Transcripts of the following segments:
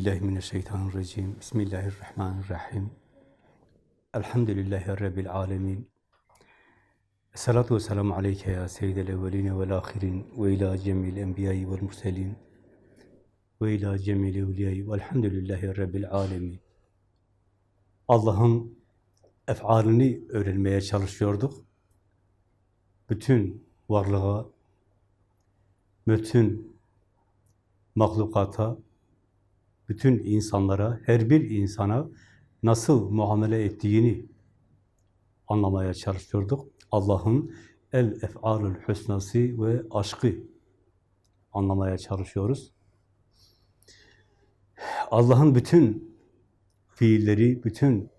Billahi mineşşeytanirracim. Bismillahirrahmanirrahim. Elhamdülillahi rabbil alamin. Esselatu vesselamu aleyke ya seyyidel evvelin ve'l ahirin ve ila cemil enbiya'i ve'l murselin ve ila cemil evliya'i ve'lhamdülillahi rabbil alamin. Allah'ın ef'alini öğrenmeye çalışıyorduk. Bütün varlığa, bütün mahlukata, bütün insanlara, her bir insana nasıl muamele ettiğini anlamaya çalışıyorduk. Allah'ın el ef'alül hüsnası ve aşkı anlamaya çalışıyoruz. Allah'ın bütün fiilleri, bütün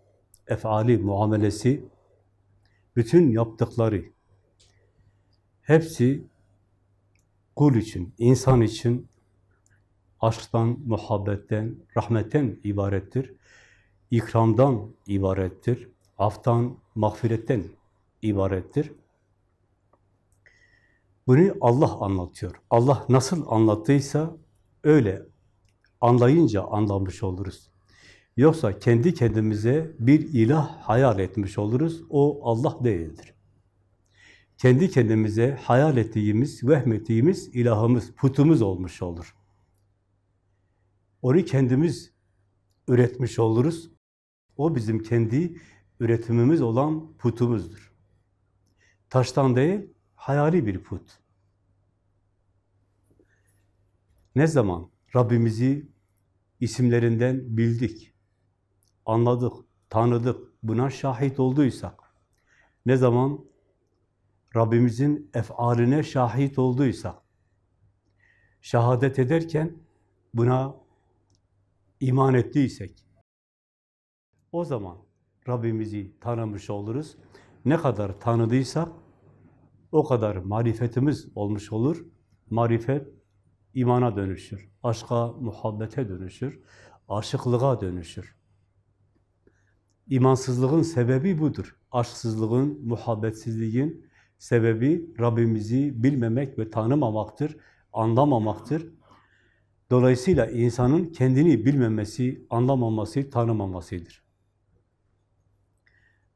ef'ali, muamelesi, bütün yaptıkları hepsi kul için, insan için aşktan, muhabbetten, rahmetten ibarettir. İkramdan ibarettir. Aftan, mağfiretten ibarettir. Bunu Allah anlatıyor. Allah nasıl anlattıysa öyle anlayınca anlamış oluruz. Yoksa kendi kendimize bir ilah hayal etmiş oluruz. O Allah değildir. Kendi kendimize hayal ettiğimiz, vehmettiğimiz ilahımız, putumuz olmuş olur. Onu kendimiz üretmiş oluruz. O bizim kendi üretimimiz olan putumuzdur. Taştan değil, hayali bir put. Ne zaman Rabbimizi isimlerinden bildik, anladık, tanıdık, buna şahit olduysak, ne zaman Rabbimizin efaline şahit olduysak, şehadet ederken buna iman ettiysek, o zaman Rabbimizi tanımış oluruz. Ne kadar tanıdıysak, o kadar marifetimiz olmuş olur. Marifet imana dönüşür, aşka, muhabbete dönüşür, aşıklığa dönüşür. İmansızlığın sebebi budur. Aşksızlığın, muhabbetsizliğin sebebi Rabbimizi bilmemek ve tanımamaktır, anlamamaktır. Dolayısıyla insanın kendini bilmemesi, anlamaması, tanımamasıdır.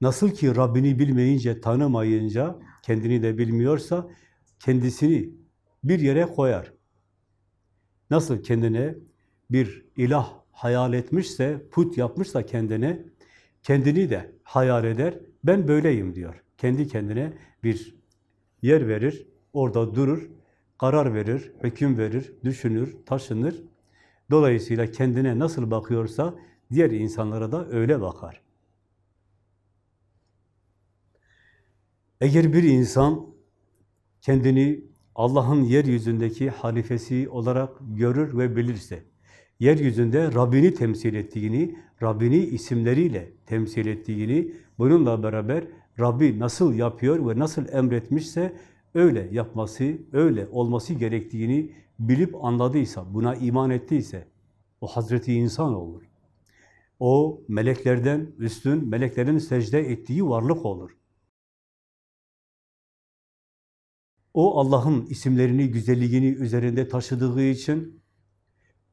Nasıl ki Rabbini bilmeyince, tanımayınca, kendini de bilmiyorsa, kendisini bir yere koyar. Nasıl kendine bir ilah hayal etmişse, put yapmışsa kendine, kendini de hayal eder, ben böyleyim diyor. Kendi kendine bir yer verir, orada durur, karar verir, hüküm verir, düşünür, taşınır. Dolayısıyla kendine nasıl bakıyorsa, diğer insanlara da öyle bakar. Eğer bir insan kendini Allah'ın yeryüzündeki halifesi olarak görür ve bilirse, yeryüzünde Rabbini temsil ettiğini, Rabbini isimleriyle temsil ettiğini, bununla beraber Rabbi nasıl yapıyor ve nasıl emretmişse öyle yapması, öyle olması gerektiğini bilip anladıysa, buna iman ettiyse, o Hazreti insan olur. O meleklerden üstün, meleklerin secde ettiği varlık olur. O Allah'ın isimlerini, güzelliğini üzerinde taşıdığı için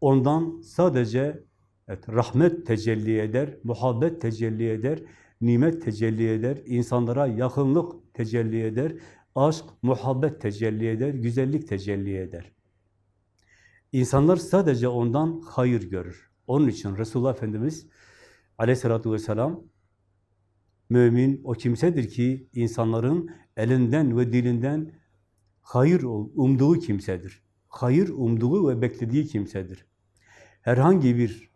ondan sadece evet, rahmet tecelli eder, muhabbet tecelli eder, nimet tecelli eder, insanlara yakınlık tecelli eder, aşk, muhabbet tecelli eder, güzellik tecelli eder. İnsanlar sadece ondan hayır görür. Onun için Resulullah Efendimiz aleyhissalatü vesselam mümin o kimsedir ki insanların elinden ve dilinden hayır umduğu kimsedir. Hayır umduğu ve beklediği kimsedir. Herhangi bir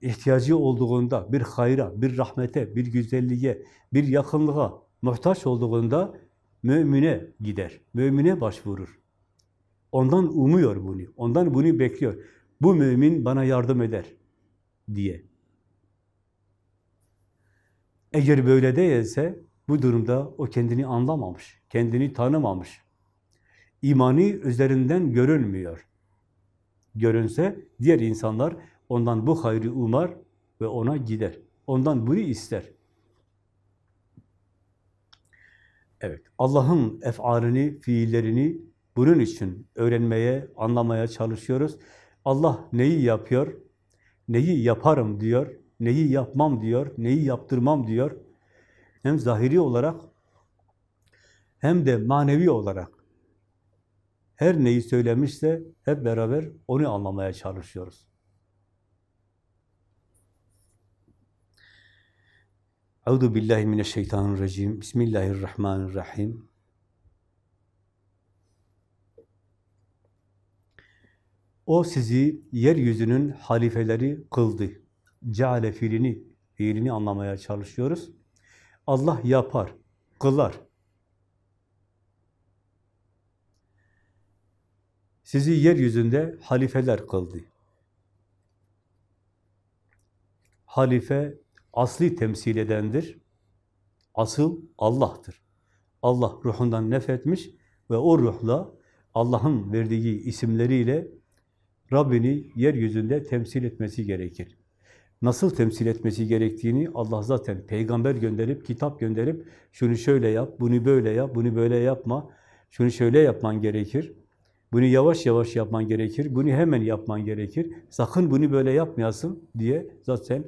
ihtiyacı olduğunda, bir hayra, bir rahmete, bir güzelliğe, bir yakınlığa muhtaç olduğunda mümine gider, mümine başvurur. Ondan umuyor bunu, ondan bunu bekliyor. Bu mümin bana yardım eder diye. Eğer böyle değilse bu durumda o kendini anlamamış, kendini tanımamış. İmanı üzerinden görünmüyor. Görünse diğer insanlar ondan bu hayrı umar ve ona gider. Ondan bunu ister. Evet, Allah'ın ef'alini, fiillerini bunun için öğrenmeye, anlamaya çalışıyoruz. Allah neyi yapıyor, neyi yaparım diyor, neyi yapmam diyor, neyi yaptırmam diyor. Hem zahiri olarak hem de manevi olarak her neyi söylemişse hep beraber onu anlamaya çalışıyoruz. Euzu billahi mineşşeytanirracim. Bismillahirrahmanirrahim. O sizi yeryüzünün halifeleri kıldı. Ceale fiilini, fiilini anlamaya çalışıyoruz. Allah yapar, kılar. Sizi yeryüzünde halifeler kıldı. Halife asli temsil edendir. Asıl Allah'tır. Allah ruhundan nefetmiş ve o ruhla Allah'ın verdiği isimleriyle Rabbini yeryüzünde temsil etmesi gerekir. Nasıl temsil etmesi gerektiğini Allah zaten peygamber gönderip, kitap gönderip şunu şöyle yap, bunu böyle yap, bunu böyle yapma, şunu şöyle yapman gerekir, bunu yavaş yavaş yapman gerekir, bunu hemen yapman gerekir, sakın bunu böyle yapmayasın diye zaten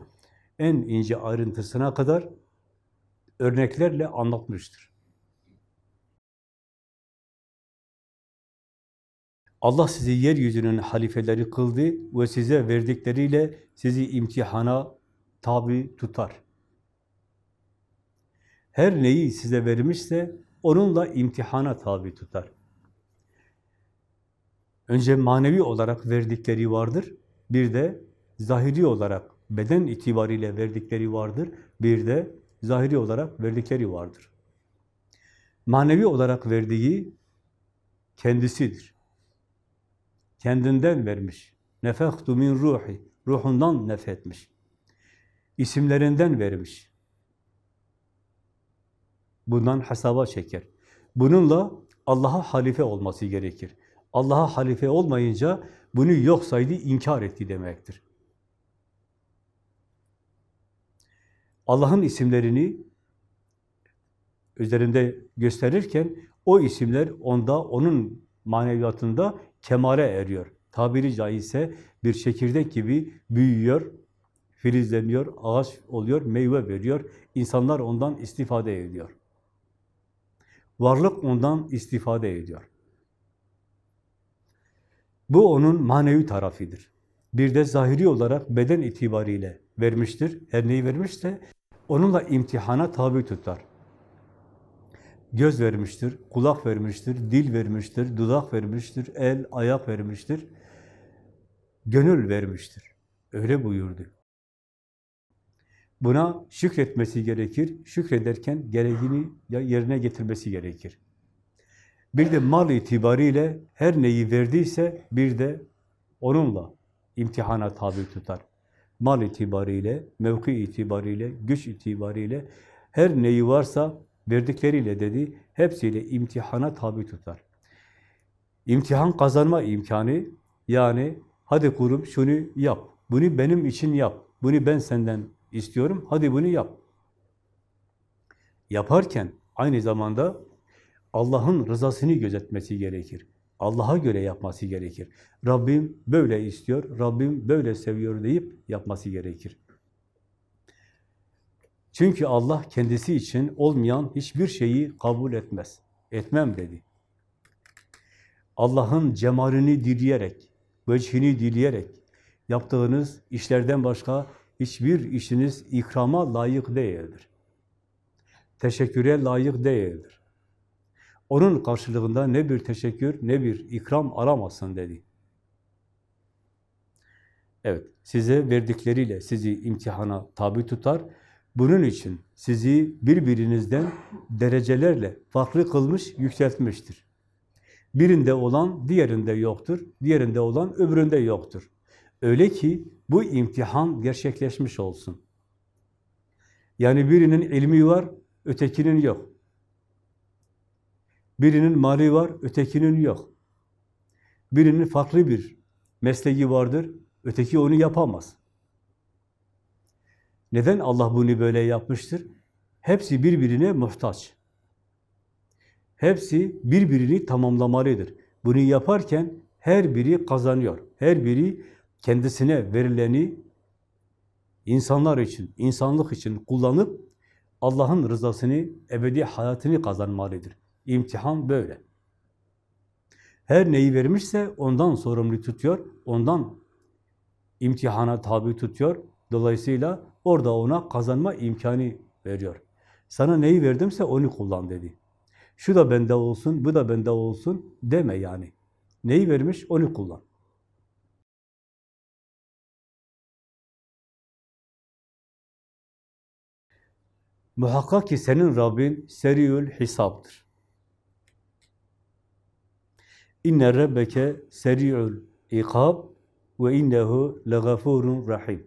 en ince ayrıntısına kadar örneklerle anlatmıştır. Allah sizi yeryüzünün halifeleri kıldı ve size verdikleriyle sizi imtihana tabi tutar. Her neyi size vermişse onunla imtihana tabi tutar. Önce manevi olarak verdikleri vardır. Bir de zahiri olarak beden itibariyle verdikleri vardır. Bir de zahiri olarak verdikleri vardır. Manevi olarak verdiği kendisidir. Kendinden vermiş. Nefektu min ruhi. Ruhundan nefetmiş. İsimlerinden vermiş. Bundan hesaba çeker. Bununla Allah'a halife olması gerekir. Allah'a halife olmayınca bunu yok saydı, inkar etti demektir. Allah'ın isimlerini üzerinde gösterirken o isimler onda, onun maneviyatında kemale eriyor. Tabiri caizse bir çekirdek gibi büyüyor, filizleniyor, ağaç oluyor, meyve veriyor. İnsanlar ondan istifade ediyor. Varlık ondan istifade ediyor. Bu onun manevi tarafıdır. Bir de zahiri olarak beden itibariyle vermiştir. Her neyi vermişse onunla imtihana tabi tutar. Göz vermiştir, kulak vermiştir, dil vermiştir, dudak vermiştir, el, ayak vermiştir. Gönül vermiştir. Öyle buyurdu. Buna şükretmesi gerekir. Şükrederken gereğini yerine getirmesi gerekir. Bir de mal itibariyle her neyi verdiyse bir de onunla imtihana tabi tutar. Mal itibariyle, mevki itibariyle, güç itibariyle her neyi varsa verdikleriyle dedi, hepsiyle imtihana tabi tutar. İmtihan kazanma imkanı, yani hadi kurum şunu yap, bunu benim için yap, bunu ben senden istiyorum, hadi bunu yap. Yaparken aynı zamanda Allah'ın rızasını gözetmesi gerekir. Allah'a göre yapması gerekir. Rabbim böyle istiyor, Rabbim böyle seviyor deyip yapması gerekir. Çünkü Allah kendisi için olmayan hiçbir şeyi kabul etmez. Etmem dedi. Allah'ın cemalini dileyerek, vecihini dileyerek yaptığınız işlerden başka hiçbir işiniz ikrama layık değildir. Teşekküre layık değildir. Onun karşılığında ne bir teşekkür ne bir ikram aramazsın dedi. Evet, size verdikleriyle sizi imtihana tabi tutar. Bunun için sizi birbirinizden derecelerle farklı kılmış, yükseltmiştir. Birinde olan diğerinde yoktur, diğerinde olan öbüründe yoktur. Öyle ki bu imtihan gerçekleşmiş olsun. Yani birinin ilmi var, ötekinin yok. Birinin mali var, ötekinin yok. Birinin farklı bir mesleği vardır, öteki onu yapamaz. Neden Allah bunu böyle yapmıştır? Hepsi birbirine muhtaç. Hepsi birbirini tamamlamalıdır. Bunu yaparken her biri kazanıyor. Her biri kendisine verileni insanlar için, insanlık için kullanıp Allah'ın rızasını, ebedi hayatını kazanmalıdır. İmtihan böyle. Her neyi vermişse ondan sorumlu tutuyor, ondan imtihana tabi tutuyor. Dolayısıyla orada ona kazanma imkanı veriyor. Sana neyi verdimse onu kullan dedi. Şu da bende olsun, bu da bende olsun deme yani. Neyi vermiş onu kullan. Muhakkak ki senin Rabbin seriül hesaptır. İnne rabbeke seri'ul ikab ve innehu legafurun rahim.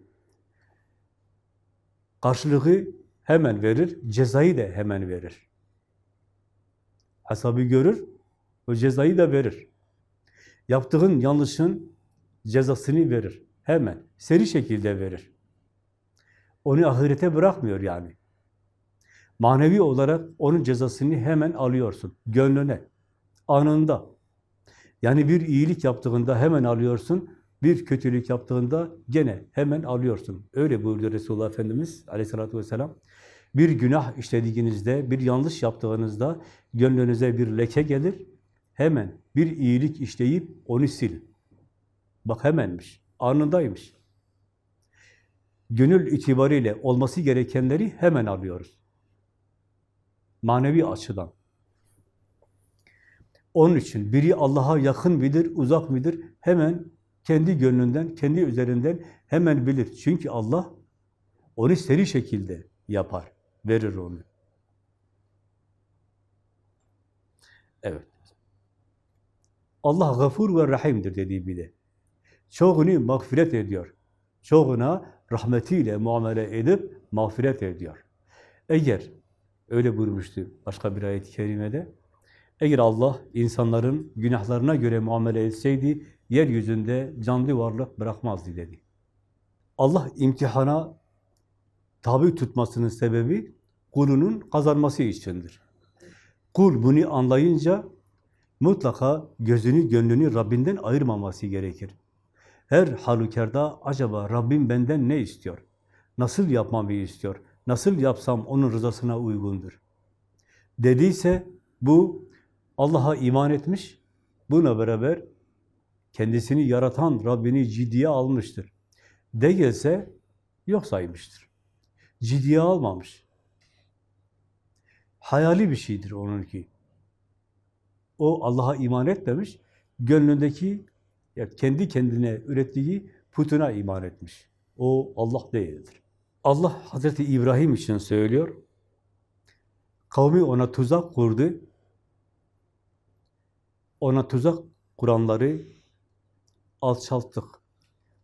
Karşılığı hemen verir, cezayı da hemen verir. Hesabı görür, o cezayı da verir. Yaptığın yanlışın cezasını verir. Hemen, seri şekilde verir. Onu ahirete bırakmıyor yani. Manevi olarak onun cezasını hemen alıyorsun, gönlüne, anında. Yani bir iyilik yaptığında hemen alıyorsun, bir kötülük yaptığında gene hemen alıyorsun. Öyle buyurdu Resulullah Efendimiz aleyhissalatü vesselam. Bir günah işlediğinizde, bir yanlış yaptığınızda gönlünüze bir leke gelir, hemen bir iyilik işleyip onu silin. Bak hemenmiş, anındaymış. Gönül itibariyle olması gerekenleri hemen alıyoruz. Manevi açıdan. Onun için biri Allah'a yakın midir, uzak mıdır? Hemen kendi gönlünden, kendi üzerinden hemen bilir. Çünkü Allah onu seri şekilde yapar, verir onu. Evet. Allah gafur ve rahimdir dediği bir de. Çoğunu mağfiret ediyor. Çoğuna rahmetiyle muamele edip mağfiret ediyor. Eğer öyle buyurmuştu başka bir ayet-i kerimede. Eğer Allah insanların günahlarına göre muamele etseydi, yeryüzünde canlı varlık bırakmazdı dedi. Allah imtihana tabi tutmasının sebebi kulunun kazanması içindir. Kul bunu anlayınca mutlaka gözünü, gönlünü Rabbinden ayırmaması gerekir. Her halükarda acaba Rabbim benden ne istiyor? Nasıl yapmamı istiyor? Nasıl yapsam onun rızasına uygundur? Dediyse bu Allah'a iman etmiş, buna beraber kendisini yaratan Rabbini ciddiye almıştır. Değilse yok saymıştır. Ciddiye almamış. Hayali bir şeydir onunki. O Allah'a iman etmemiş, gönlündeki ya kendi kendine ürettiği putuna iman etmiş. O Allah değildir. Allah Hazreti İbrahim için söylüyor. Kavmi ona tuzak kurdu. Ona tuzak kuranları alçalttık.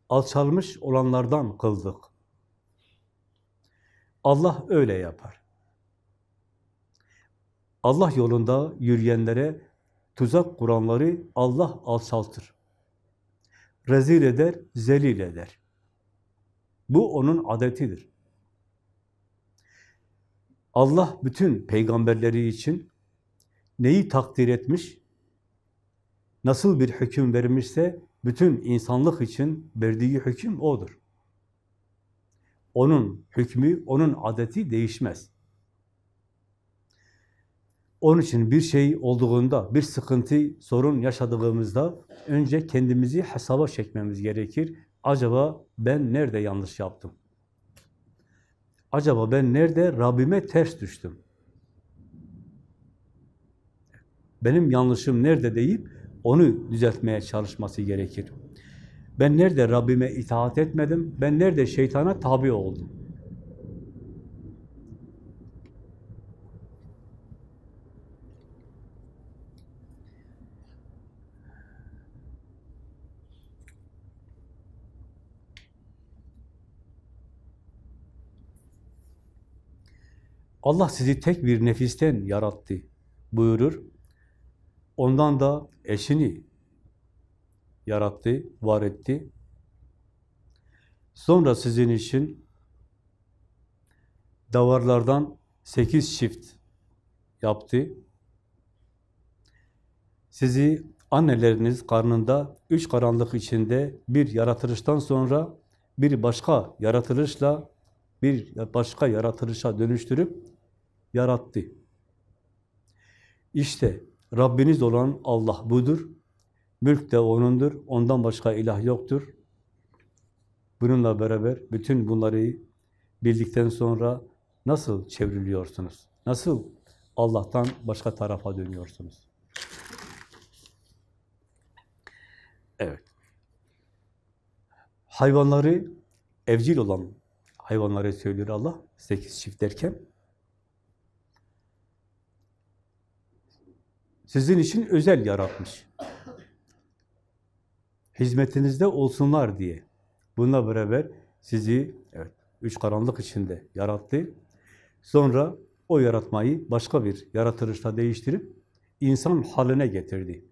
Alçalmış olanlardan kıldık. Allah öyle yapar. Allah yolunda yürüyenlere tuzak kuranları Allah alçaltır. Rezil eder, zelil eder. Bu onun adetidir. Allah bütün peygamberleri için neyi takdir etmiş, nasıl bir hüküm vermişse bütün insanlık için verdiği hüküm odur. Onun hükmü, onun adeti değişmez. Onun için bir şey olduğunda, bir sıkıntı, sorun yaşadığımızda önce kendimizi hesaba çekmemiz gerekir. Acaba ben nerede yanlış yaptım? Acaba ben nerede Rabbime ters düştüm? Benim yanlışım nerede deyip onu düzeltmeye çalışması gerekir. Ben nerede Rabbime itaat etmedim? Ben nerede şeytana tabi oldum? Allah sizi tek bir nefisten yarattı buyurur. Ondan da eşini yarattı, var etti. Sonra sizin için davarlardan sekiz çift yaptı. Sizi Anneleriniz karnında üç karanlık içinde bir yaratılıştan sonra bir başka yaratılışla bir başka yaratılışa dönüştürüp yarattı. İşte Rabbiniz olan Allah budur. Mülk de O'nundur. Ondan başka ilah yoktur. Bununla beraber bütün bunları bildikten sonra nasıl çevriliyorsunuz? Nasıl Allah'tan başka tarafa dönüyorsunuz? Evet. Hayvanları, evcil olan hayvanları söylüyor Allah, sekiz çift derken. Sizin için özel yaratmış. Hizmetinizde olsunlar diye. Bununla beraber sizi evet, üç karanlık içinde yarattı. Sonra o yaratmayı başka bir yaratılışla değiştirip insan haline getirdi.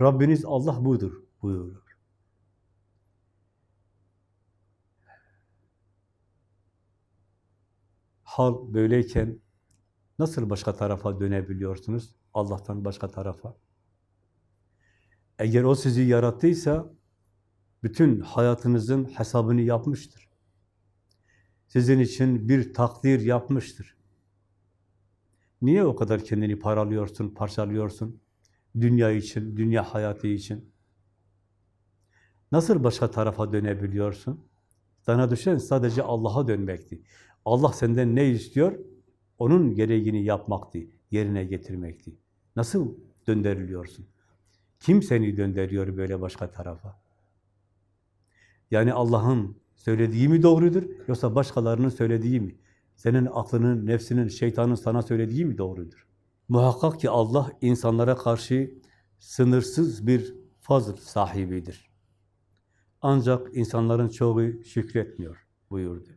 Rabbiniz Allah budur buyuruyor. Hal böyleyken nasıl başka tarafa dönebiliyorsunuz? Allah'tan başka tarafa. Eğer o sizi yarattıysa bütün hayatınızın hesabını yapmıştır. Sizin için bir takdir yapmıştır. Niye o kadar kendini paralıyorsun, parçalıyorsun? Dünya için, dünya hayatı için. Nasıl başka tarafa dönebiliyorsun? Sana düşen sadece Allah'a dönmekti. Allah senden ne istiyor? Onun gereğini yapmaktı, yerine getirmekti. Nasıl döndürülüyorsun? Kim seni döndürüyor böyle başka tarafa? Yani Allah'ın söylediği mi doğrudur, yoksa başkalarının söylediği mi? Senin aklının, nefsinin, şeytanın sana söylediği mi doğrudur? Muhakkak ki Allah insanlara karşı sınırsız bir fazl sahibidir. Ancak insanların çoğu şükretmiyor buyurdu.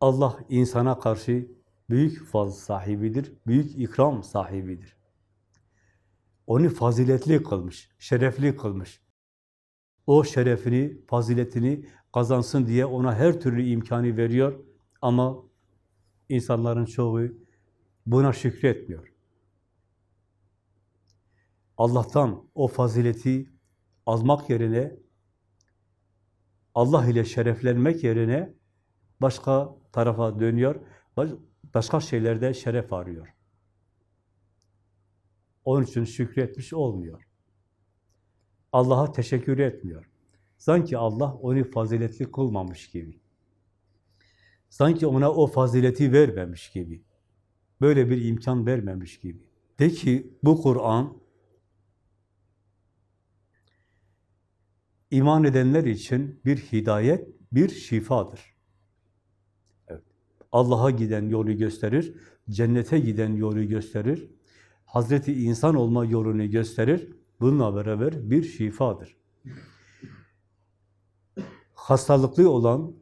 Allah insana karşı büyük fazl sahibidir, büyük ikram sahibidir. Onu faziletli kılmış, şerefli kılmış. O şerefini, faziletini kazansın diye ona her türlü imkanı veriyor ama insanların çoğu buna şükretmiyor. Allah'tan o fazileti almak yerine, Allah ile şereflenmek yerine başka tarafa dönüyor, başka şeylerde şeref arıyor. Onun için şükretmiş olmuyor. Allah'a teşekkür etmiyor. Sanki Allah onu faziletli kılmamış gibi. Sanki ona o fazileti vermemiş gibi. Böyle bir imkan vermemiş gibi. De ki bu Kur'an iman edenler için bir hidayet, bir şifadır. Allah'a giden yolu gösterir, cennete giden yolu gösterir, Hazreti insan olma yolunu gösterir, bununla beraber bir şifadır. Hastalıklı olan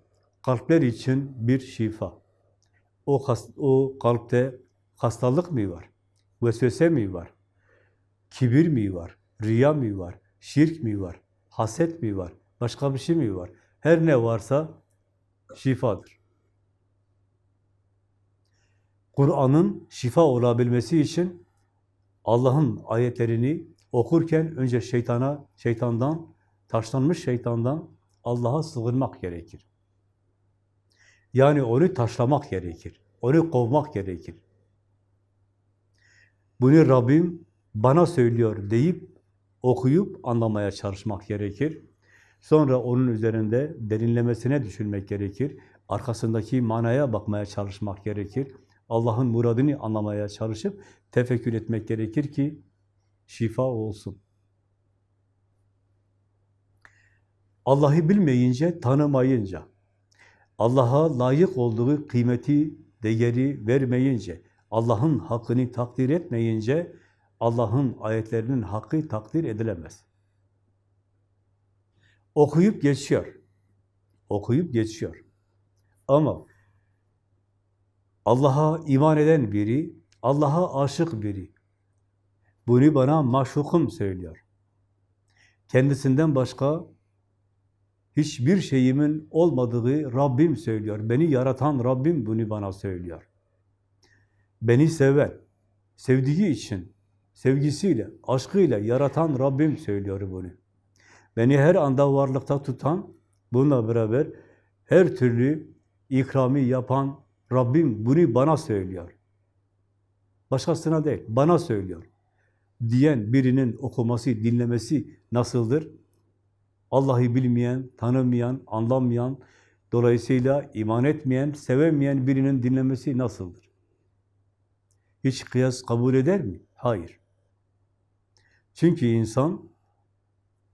kalpler için bir şifa. O, o kalpte hastalık mı var? Vesvese mi var? Kibir mi var? Riya mı var? Şirk mi var? Haset mi var? Başka bir şey mi var? Her ne varsa şifadır. Kur'an'ın şifa olabilmesi için Allah'ın ayetlerini okurken önce şeytana, şeytandan, taşlanmış şeytandan Allah'a sığınmak gerekir. Yani onu taşlamak gerekir. Onu kovmak gerekir. Bunu Rabbim bana söylüyor deyip okuyup anlamaya çalışmak gerekir. Sonra onun üzerinde derinlemesine düşünmek gerekir. Arkasındaki manaya bakmaya çalışmak gerekir. Allah'ın muradını anlamaya çalışıp tefekkür etmek gerekir ki şifa olsun. Allah'ı bilmeyince, tanımayınca, Allah'a layık olduğu kıymeti, değeri vermeyince, Allah'ın hakkını takdir etmeyince, Allah'ın ayetlerinin hakkı takdir edilemez. Okuyup geçiyor. Okuyup geçiyor. Ama Allah'a iman eden biri, Allah'a aşık biri, bunu bana maşukum söylüyor. Kendisinden başka hiçbir şeyimin olmadığı Rabbim söylüyor. Beni yaratan Rabbim bunu bana söylüyor. beni seven, sevdiği için, sevgisiyle, aşkıyla yaratan Rabbim söylüyor bunu. Beni her anda varlıkta tutan, bununla beraber her türlü ikrami yapan Rabbim bunu bana söylüyor. Başkasına değil, bana söylüyor. Diyen birinin okuması, dinlemesi nasıldır? Allah'ı bilmeyen, tanımayan, anlamayan, dolayısıyla iman etmeyen, sevemeyen birinin dinlemesi nasıldır? Hiç kıyas kabul eder mi? Hayır. Çünkü insan,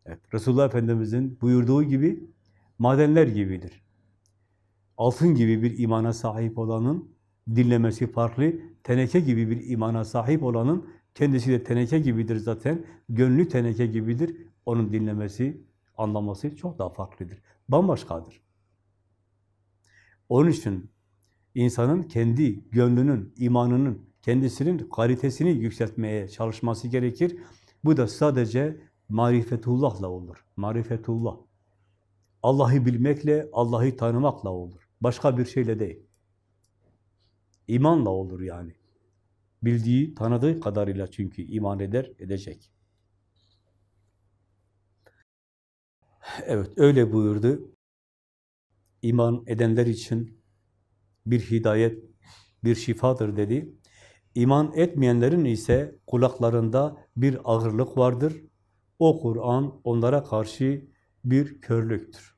evet, Resulullah Efendimiz'in buyurduğu gibi madenler gibidir. Altın gibi bir imana sahip olanın dinlemesi farklı, teneke gibi bir imana sahip olanın kendisi de teneke gibidir zaten, gönlü teneke gibidir. Onun dinlemesi, anlaması çok daha farklıdır. Bambaşkadır. Onun için insanın kendi gönlünün, imanının, kendisinin kalitesini yükseltmeye çalışması gerekir. Bu da sadece marifetullahla olur. Marifetullah. Allah'ı bilmekle, Allah'ı tanımakla olur. Başka bir şeyle değil. İmanla olur yani. Bildiği, tanıdığı kadarıyla çünkü iman eder, edecek. Evet, öyle buyurdu. İman edenler için bir hidayet, bir şifadır dedi. İman etmeyenlerin ise kulaklarında bir ağırlık vardır. O Kur'an onlara karşı bir körlüktür.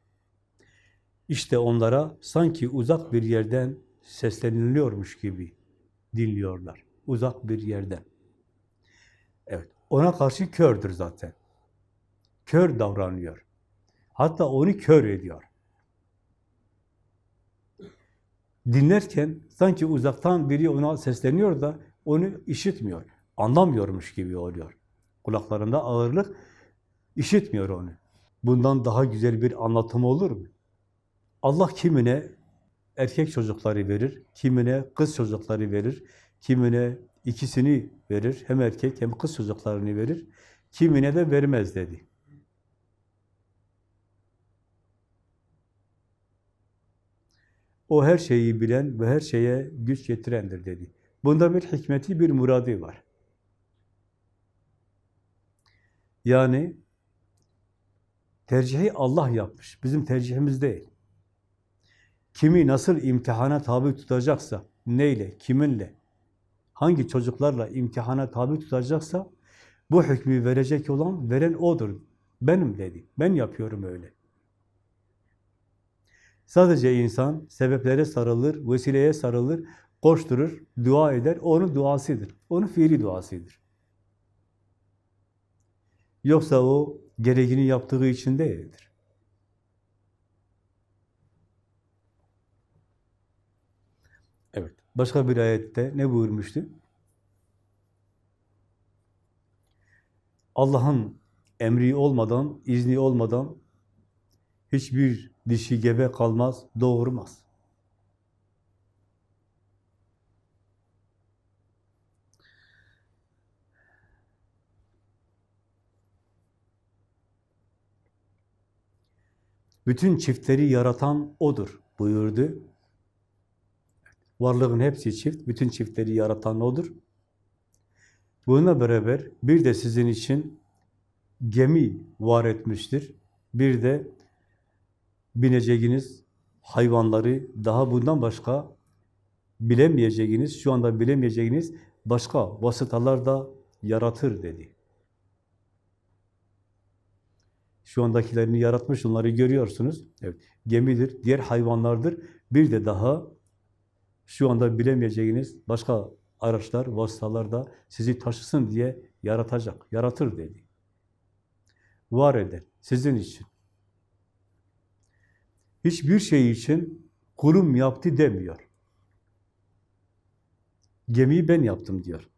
İşte onlara sanki uzak bir yerden sesleniliyormuş gibi dinliyorlar. Uzak bir yerden. Evet, ona karşı kördür zaten. Kör davranıyor. Hatta onu kör ediyor. Dinlerken sanki uzaktan biri ona sesleniyor da onu işitmiyor. Anlamıyormuş gibi oluyor. Kulaklarında ağırlık işitmiyor onu. Bundan daha güzel bir anlatım olur mu? Allah kimine erkek çocukları verir, kimine kız çocukları verir, kimine ikisini verir, hem erkek hem kız çocuklarını verir, kimine de vermez dedi. O her şeyi bilen ve her şeye güç getirendir dedi. Bunda bir hikmeti, bir muradi var. Yani tercihi Allah yapmış. Bizim tercihimiz değil. Kimi nasıl imtihana tabi tutacaksa, neyle, kiminle, hangi çocuklarla imtihana tabi tutacaksa, bu hükmü verecek olan, veren O'dur. Benim dedi. Ben yapıyorum öyle. Sadece insan sebeplere sarılır, vesileye sarılır, koşturur, dua eder. Onun duasıdır. Onun fiili duasıdır. Yoksa o gereğini yaptığı için değildir. Evet. Başka bir ayette ne buyurmuştu? Allah'ın emri olmadan, izni olmadan hiçbir dişi gebe kalmaz, doğurmaz. Bütün çiftleri yaratan O'dur buyurdu. Varlığın hepsi çift, bütün çiftleri yaratan O'dur. Bununla beraber bir de sizin için gemi var etmiştir. Bir de bineceğiniz hayvanları daha bundan başka bilemeyeceğiniz, şu anda bilemeyeceğiniz başka vasıtalar da yaratır dedi. Şu andakilerini yaratmış, onları görüyorsunuz. Evet, gemidir, diğer hayvanlardır. Bir de daha şu anda bilemeyeceğiniz başka araçlar, vasıtalar da sizi taşısın diye yaratacak, yaratır dedi. Var eder, sizin için. Hiçbir şey için kulum yaptı demiyor. Gemiyi ben yaptım diyor.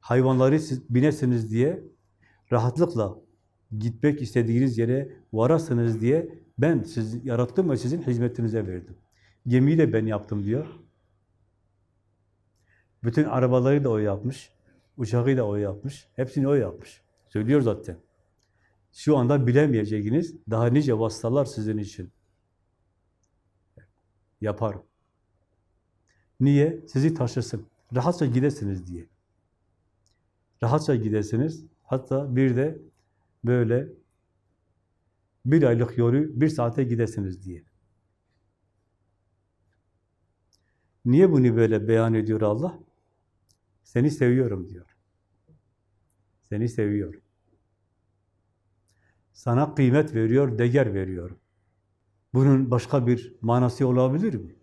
Hayvanları siz binesiniz diye rahatlıkla gitmek istediğiniz yere varasınız diye ben sizi yarattım ve sizin hizmetinize verdim. Gemiyi de ben yaptım diyor. Bütün arabaları da o yapmış. Uçağı da o yapmış. Hepsini o yapmış. Söylüyor zaten. Şu anda bilemeyeceğiniz daha nice vasıtalar sizin için. Yaparım. Niye? Sizi taşısın. Rahatça gidesiniz diye. Rahatça gidesiniz. Hatta bir de böyle bir aylık yolu bir saate gidesiniz diye. Niye bunu böyle beyan ediyor Allah? Seni seviyorum diyor. Seni seviyorum. Sana kıymet veriyor, değer veriyorum. Bunun başka bir manası olabilir mi?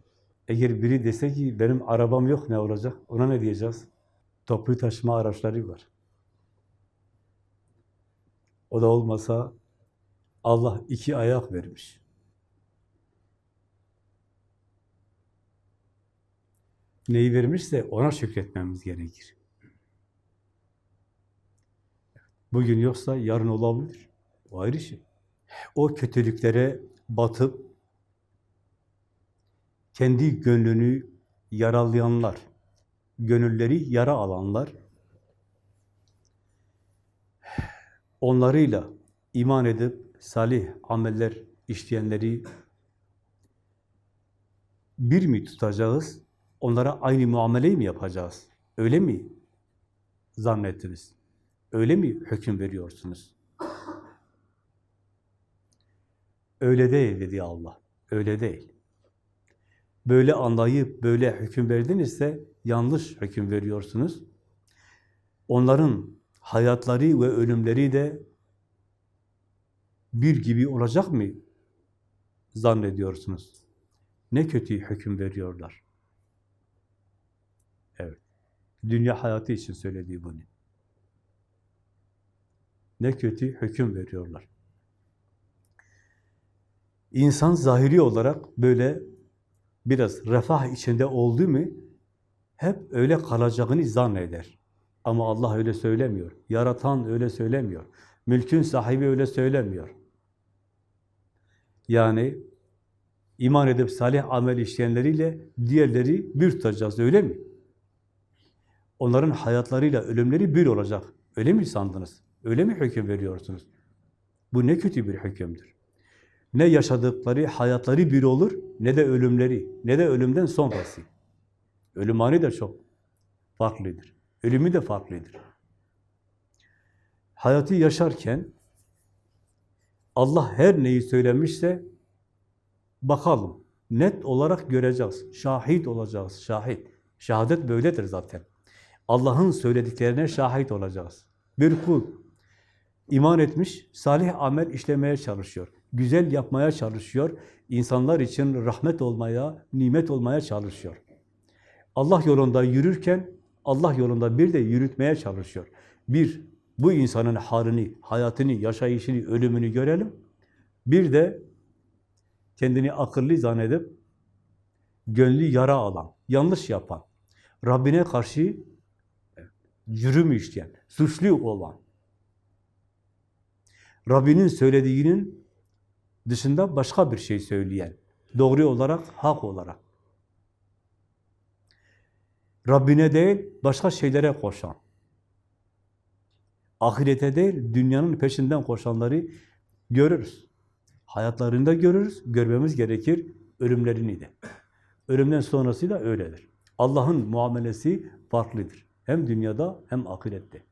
Eğer biri dese ki benim arabam yok ne olacak? Ona ne diyeceğiz? Toplu taşıma araçları var. O da olmasa Allah iki ayak vermiş. Neyi vermişse ona şükretmemiz gerekir. Bugün yoksa yarın olabilir. O ayrı şey. O kötülüklere batıp kendi gönlünü yaralayanlar, gönülleri yara alanlar, onlarıyla iman edip salih ameller işleyenleri bir mi tutacağız? Onlara aynı muameleyi mi yapacağız? Öyle mi zannettiniz? Öyle mi hüküm veriyorsunuz? Öyle değil dedi Allah. Öyle değil. Böyle anlayıp böyle hüküm verdinizse yanlış hüküm veriyorsunuz. Onların hayatları ve ölümleri de bir gibi olacak mı zannediyorsunuz? Ne kötü hüküm veriyorlar. Dünya hayatı için söylediği bunu. Ne kötü hüküm veriyorlar. İnsan zahiri olarak böyle biraz refah içinde oldu mu hep öyle kalacağını zanneder. Ama Allah öyle söylemiyor. Yaratan öyle söylemiyor. Mülkün sahibi öyle söylemiyor. Yani iman edip salih amel işleyenleriyle diğerleri bir tutacağız öyle mi? Onların hayatlarıyla ölümleri bir olacak. Öyle mi sandınız? Öyle mi hüküm veriyorsunuz? Bu ne kötü bir hükümdür. Ne yaşadıkları, hayatları bir olur, ne de ölümleri, ne de ölümden sonrası. Ölüm anı da çok farklıdır. Ölümü de farklıdır. Hayatı yaşarken Allah her neyi söylemişse bakalım. Net olarak göreceğiz. Şahit olacağız. Şahit. Şehadet böyledir zaten. Allah'ın söylediklerine şahit olacağız. Bir kul iman etmiş, salih amel işlemeye çalışıyor. Güzel yapmaya çalışıyor. insanlar için rahmet olmaya, nimet olmaya çalışıyor. Allah yolunda yürürken Allah yolunda bir de yürütmeye çalışıyor. Bir, bu insanın halini, hayatını, yaşayışını, ölümünü görelim. Bir de kendini akıllı zannedip gönlü yara alan, yanlış yapan, Rabbine karşı cürüm işleyen, suçlu olan, Rabbinin söylediğinin dışında başka bir şey söyleyen, doğru olarak, hak olarak. Rabbine değil, başka şeylere koşan. Ahirete değil, dünyanın peşinden koşanları görürüz. Hayatlarında görürüz, görmemiz gerekir, ölümlerini de. Ölümden sonrası da öyledir. Allah'ın muamelesi farklıdır. Hem dünyada hem ahirette.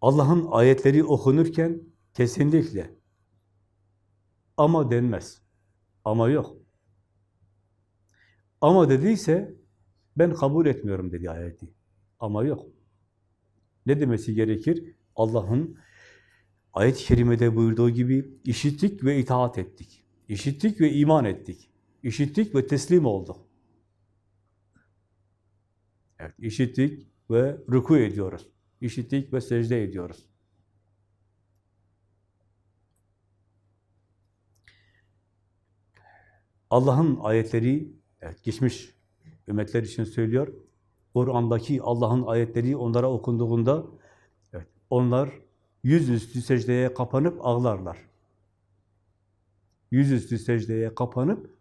Allah'ın ayetleri okunurken kesinlikle ama denmez. Ama yok. Ama dediyse ben kabul etmiyorum dedi ayeti. Ama yok. Ne demesi gerekir? Allah'ın ayet-i kerimede buyurduğu gibi işittik ve itaat ettik. İşittik ve iman ettik. İşittik ve teslim olduk. Evet, işittik ve ruku ediyoruz. İşittik ve secde ediyoruz. Allah'ın ayetleri, evet, geçmiş ümmetler için söylüyor, Kur'an'daki Allah'ın ayetleri onlara okunduğunda, evet, onlar yüzüstü secdeye kapanıp ağlarlar. Yüzüstü secdeye kapanıp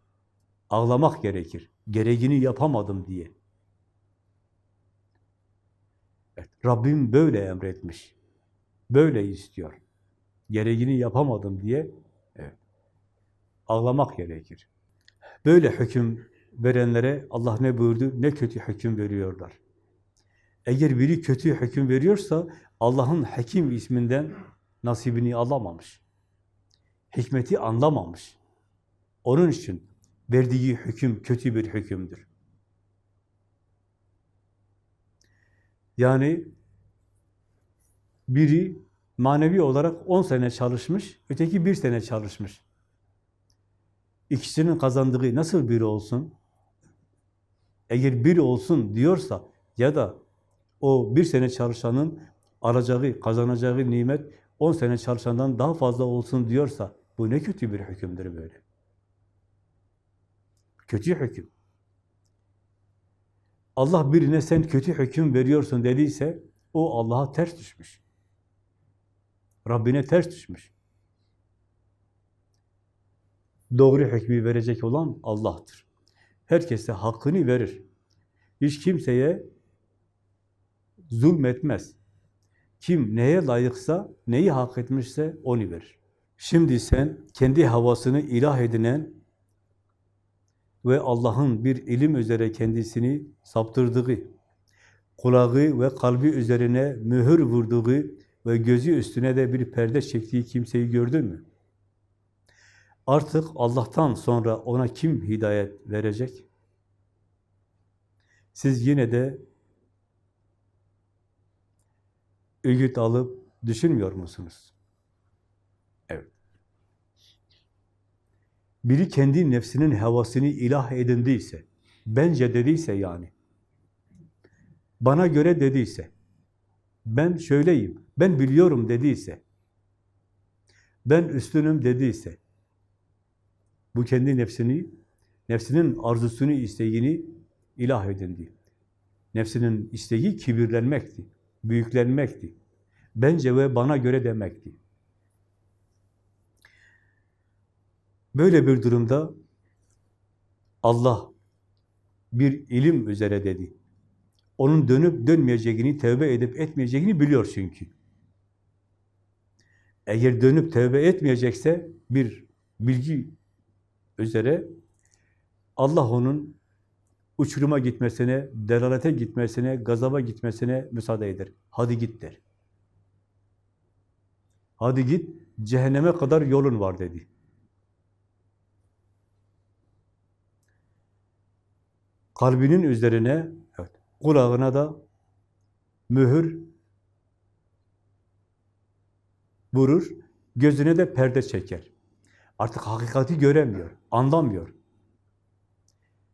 ağlamak gerekir. Gereğini yapamadım diye. Evet, Rabbim böyle emretmiş. böyle istiyor. Gereğini yapamadım diye evet, ağlamak gerekir. Böyle hüküm verenlere Allah ne buyurdu? Ne kötü hüküm veriyorlar. Eğer biri kötü hüküm veriyorsa Allah'ın Hakim isminden nasibini alamamış. Hikmeti anlamamış. Onun için verdiği hüküm kötü bir hükümdür. Yani biri manevi olarak 10 sene çalışmış, öteki bir sene çalışmış. İkisinin kazandığı nasıl biri olsun? Eğer biri olsun diyorsa ya da o bir sene çalışanın alacağı, kazanacağı nimet 10 sene çalışandan daha fazla olsun diyorsa bu ne kötü bir hükümdür böyle. Kötü hüküm. Allah birine sen kötü hüküm veriyorsun dediyse o Allah'a ters düşmüş. Rabbine ters düşmüş. Doğru hükmü verecek olan Allah'tır. Herkese hakkını verir. Hiç kimseye zulmetmez. Kim neye layıksa, neyi hak etmişse onu verir. Şimdi sen kendi havasını ilah edinen ve Allah'ın bir ilim üzere kendisini saptırdığı, kulağı ve kalbi üzerine mühür vurduğu ve gözü üstüne de bir perde çektiği kimseyi gördün mü? Artık Allah'tan sonra ona kim hidayet verecek? Siz yine de öğüt alıp düşünmüyor musunuz? Evet. Biri kendi nefsinin havasını ilah edindiyse, bence dediyse yani, bana göre dediyse, ben şöyleyim, ben biliyorum dediyse, ben üstünüm dediyse, bu kendi nefsini, nefsinin arzusunu, isteğini ilah edindi. Nefsinin isteği kibirlenmekti, büyüklenmekti. Bence ve bana göre demekti. Böyle bir durumda Allah bir ilim üzere dedi. Onun dönüp dönmeyeceğini, tevbe edip etmeyeceğini biliyor çünkü. Eğer dönüp tevbe etmeyecekse bir bilgi üzere Allah onun uçuruma gitmesine, delalete gitmesine, gazaba gitmesine müsaade eder. Hadi git der. Hadi git, cehenneme kadar yolun var dedi. Kalbinin üzerine, evet, kulağına da mühür vurur, gözüne de perde çeker. Artık hakikati göremiyor, anlamıyor.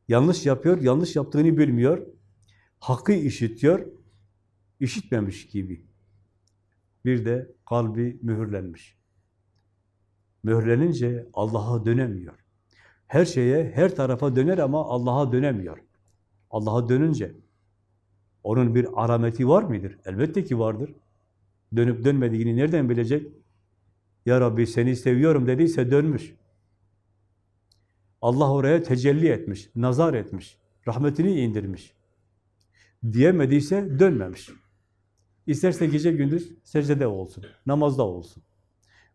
Yanlış yapıyor, yanlış yaptığını bilmiyor. Hakkı işitiyor, işitmemiş gibi. Bir de kalbi mühürlenmiş. Mühürlenince Allah'a dönemiyor. Her şeye, her tarafa döner ama Allah'a dönemiyor. Allah'a dönünce onun bir arameti var mıdır? Elbette ki vardır. Dönüp dönmediğini nereden bilecek? Ya Rabbi seni seviyorum dediyse dönmüş. Allah oraya tecelli etmiş, nazar etmiş, rahmetini indirmiş. Diyemediyse dönmemiş. İsterse gece gündüz secdede olsun, namazda olsun.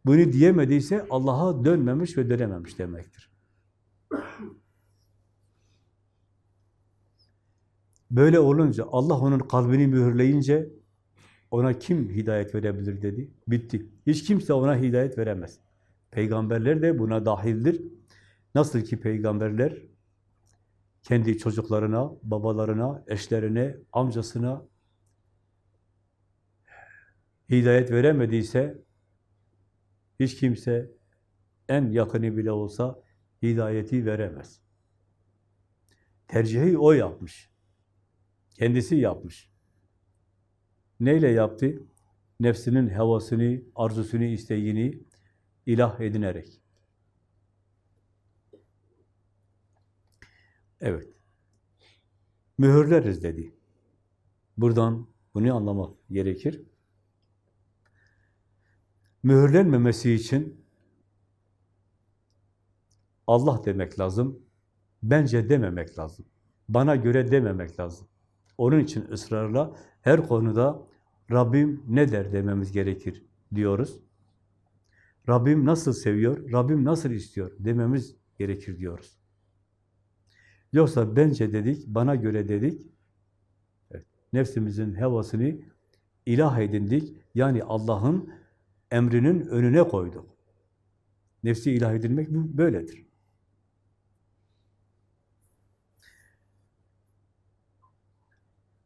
Bunu diyemediyse Allah'a dönmemiş ve dönememiş demektir. Böyle olunca, Allah onun kalbini mühürleyince ona kim hidayet verebilir dedi. Bitti. Hiç kimse ona hidayet veremez. Peygamberler de buna dahildir. Nasıl ki peygamberler kendi çocuklarına, babalarına, eşlerine, amcasına hidayet veremediyse hiç kimse en yakını bile olsa hidayeti veremez. Tercihi o yapmış. Kendisi yapmış. Neyle yaptı? Nefsinin havasını, arzusunu, isteğini ilah edinerek. Evet. Mühürleriz dedi. Buradan bunu anlamak gerekir. Mühürlenmemesi için Allah demek lazım. Bence dememek lazım. Bana göre dememek lazım. Onun için ısrarla her konuda Rabbim ne der dememiz gerekir. diyoruz. Rabbim nasıl seviyor, Rabbim nasıl istiyor dememiz gerekir diyoruz. Yoksa bence dedik, bana göre dedik, nefsimizin hevasını ilah edindik. Yani Allah'ın emrinin önüne koyduk. Nefsi ilah edinmek bu böyledir.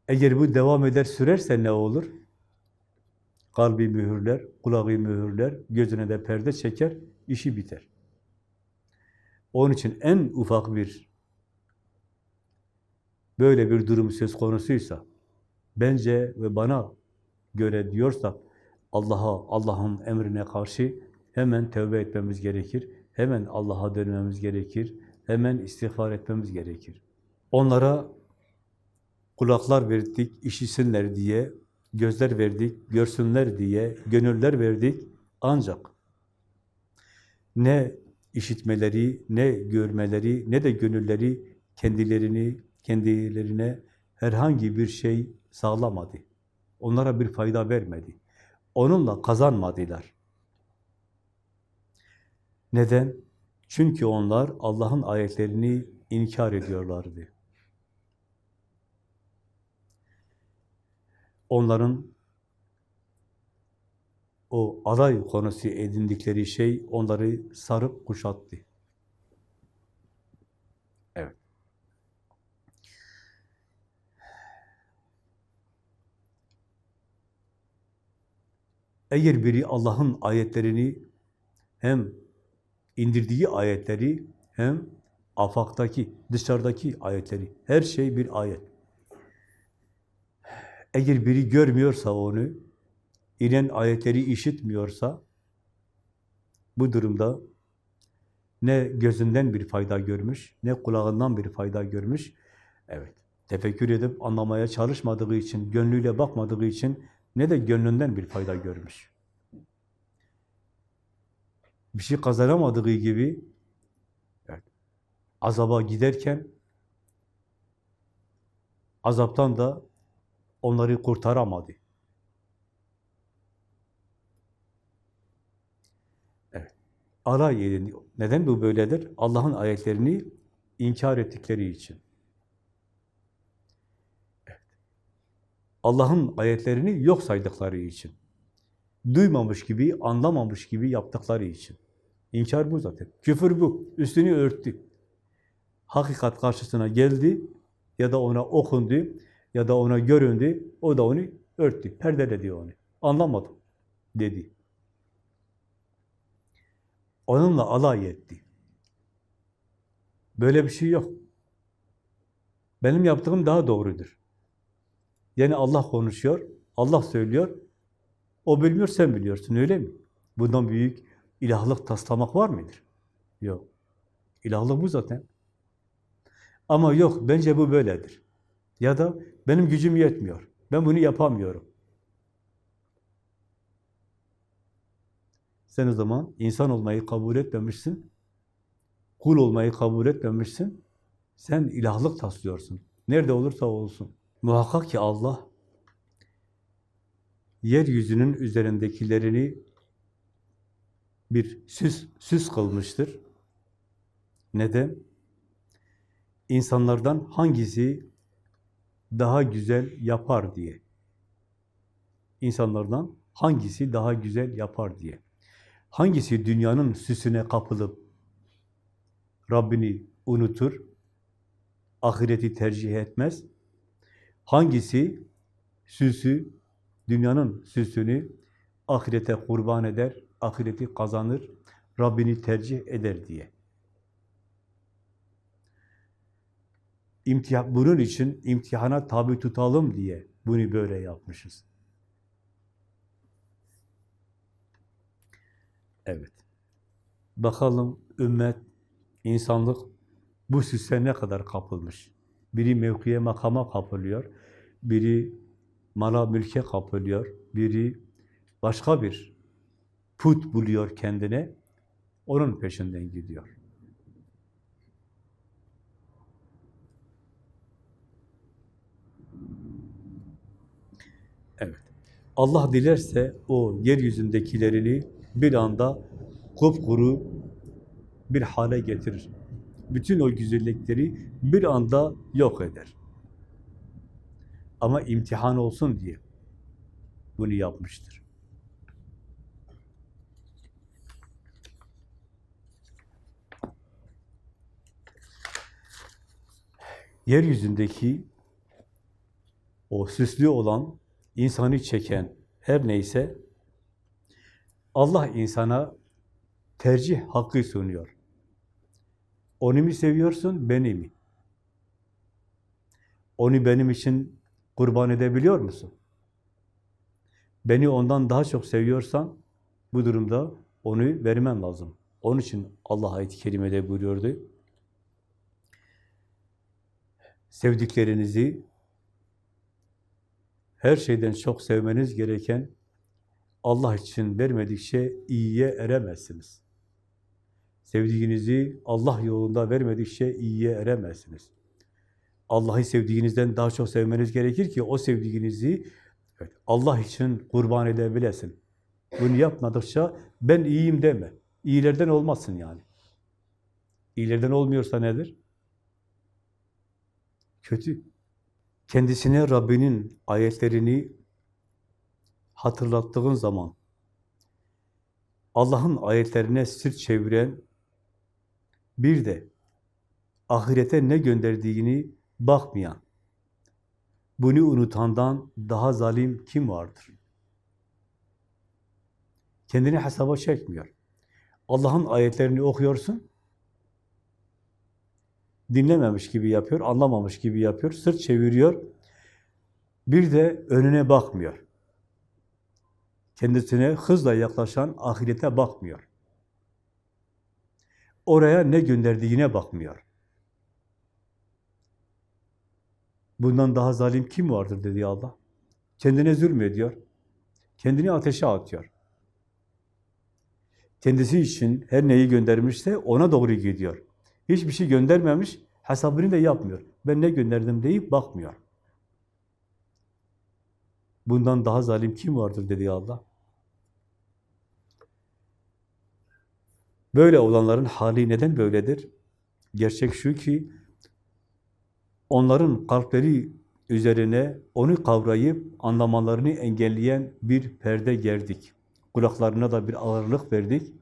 Eğer bu devam eder, sürerse ne olur? Kalbi mühürler, kulağı mühürler, gözüne de perde çeker, işi biter. Onun için en ufak bir böyle bir durum söz konusuysa, bence ve bana göre diyorsak, Allah'a, Allah'ın emrine karşı hemen tövbe etmemiz gerekir, hemen Allah'a dönmemiz gerekir, hemen istiğfar etmemiz gerekir. Onlara kulaklar verdik, işitsinler diye, gözler verdik, görsünler diye, gönüller verdik. Ancak ne işitmeleri, ne görmeleri, ne de gönülleri kendilerini, kendilerine herhangi bir şey sağlamadı. Onlara bir fayda vermedi. Onunla kazanmadılar. Neden? Çünkü onlar Allah'ın ayetlerini inkar ediyorlardı. Onların o aday konusu edindikleri şey onları sarıp kuşattı. Eğer biri Allah'ın ayetlerini hem indirdiği ayetleri hem afaktaki, dışarıdaki ayetleri, her şey bir ayet. Eğer biri görmüyorsa onu, inen ayetleri işitmiyorsa, bu durumda ne gözünden bir fayda görmüş, ne kulağından bir fayda görmüş. Evet, tefekkür edip anlamaya çalışmadığı için, gönlüyle bakmadığı için ne de gönlünden bir fayda görmüş. Bir şey kazanamadığı gibi evet, azaba giderken azaptan da onları kurtaramadı. Evet. Alay edin. Neden bu böyledir? Allah'ın ayetlerini inkar ettikleri için. Evet. Allah'ın ayetlerini yok saydıkları için. Duymamış gibi, anlamamış gibi yaptıkları için. İnkar bu zaten. Küfür bu. Üstünü örttü. Hakikat karşısına geldi ya da ona okundu ya da ona göründü, o da onu örttü, perdeledi onu. Anlamadım dedi. Onunla alay etti. Böyle bir şey yok. Benim yaptığım daha doğrudur. Yani Allah konuşuyor, Allah söylüyor, o bilmiyor, sen biliyorsun, öyle mi? Bundan büyük ilahlık taslamak var mıdır? Yok. İlahlık bu zaten. Ama yok, bence bu böyledir. Ya da benim gücüm yetmiyor. Ben bunu yapamıyorum. Sen o zaman insan olmayı kabul etmemişsin. Kul olmayı kabul etmemişsin. Sen ilahlık taslıyorsun. Nerede olursa olsun. Muhakkak ki Allah yeryüzünün üzerindekilerini bir süs, süs kılmıştır. Neden? İnsanlardan hangisi daha güzel yapar diye. İnsanlardan hangisi daha güzel yapar diye. Hangisi dünyanın süsüne kapılıp Rabbini unutur, ahireti tercih etmez? Hangisi süsü, dünyanın süsünü ahirete kurban eder, ahireti kazanır, Rabbini tercih eder diye. İmtihan, bunun için imtihana tabi tutalım diye bunu böyle yapmışız. Evet. Bakalım ümmet, insanlık bu süse ne kadar kapılmış? Biri mevkiye, makama kapılıyor, biri mala, mülke kapılıyor, biri başka bir put buluyor kendine, onun peşinden gidiyor. Evet. Allah dilerse o yeryüzündekilerini bir anda kupkuru bir hale getirir. Bütün o güzellikleri bir anda yok eder. Ama imtihan olsun diye bunu yapmıştır. Yeryüzündeki o süslü olan, insanı çeken her neyse Allah insana tercih hakkı sunuyor. Onu mu seviyorsun, beni mi? Onu benim için kurban edebiliyor musun? Beni ondan daha çok seviyorsan bu durumda onu vermen lazım. Onun için Allah ayet-i kerimede buyuruyordu. Sevdiklerinizi her şeyden çok sevmeniz gereken Allah için vermedikçe iyiye eremezsiniz. Sevdiğinizi Allah yolunda vermedikçe iyiye eremezsiniz. Allah'ı sevdiğinizden daha çok sevmeniz gerekir ki o sevdiğinizi Allah için kurban edebilesin. Bunu yapmadıkça ben iyiyim deme. İyilerden olmazsın yani. İyilerden olmuyorsa nedir? Kötü. Kendisine Rabbinin ayetlerini hatırlattığın zaman Allah'ın ayetlerine sırt çeviren bir de ahirete ne gönderdiğini bakmayan, bunu unutandan daha zalim kim vardır? Kendini hesaba çekmiyor. Allah'ın ayetlerini okuyorsun, dinlememiş gibi yapıyor, anlamamış gibi yapıyor, sırt çeviriyor, bir de önüne bakmıyor. Kendisine hızla yaklaşan ahirete bakmıyor. Oraya ne gönderdiğine bakmıyor. Bundan daha zalim kim vardır dedi Allah. Kendine zulmediyor. Kendini ateşe atıyor. Kendisi için her neyi göndermişse ona doğru gidiyor. Hiçbir şey göndermemiş, hesabını da yapmıyor. Ben ne gönderdim deyip bakmıyor. Bundan daha zalim kim vardır dedi Allah. Böyle olanların hali neden böyledir? Gerçek şu ki, onların kalpleri üzerine onu kavrayıp anlamalarını engelleyen bir perde gerdik. Kulaklarına da bir ağırlık verdik.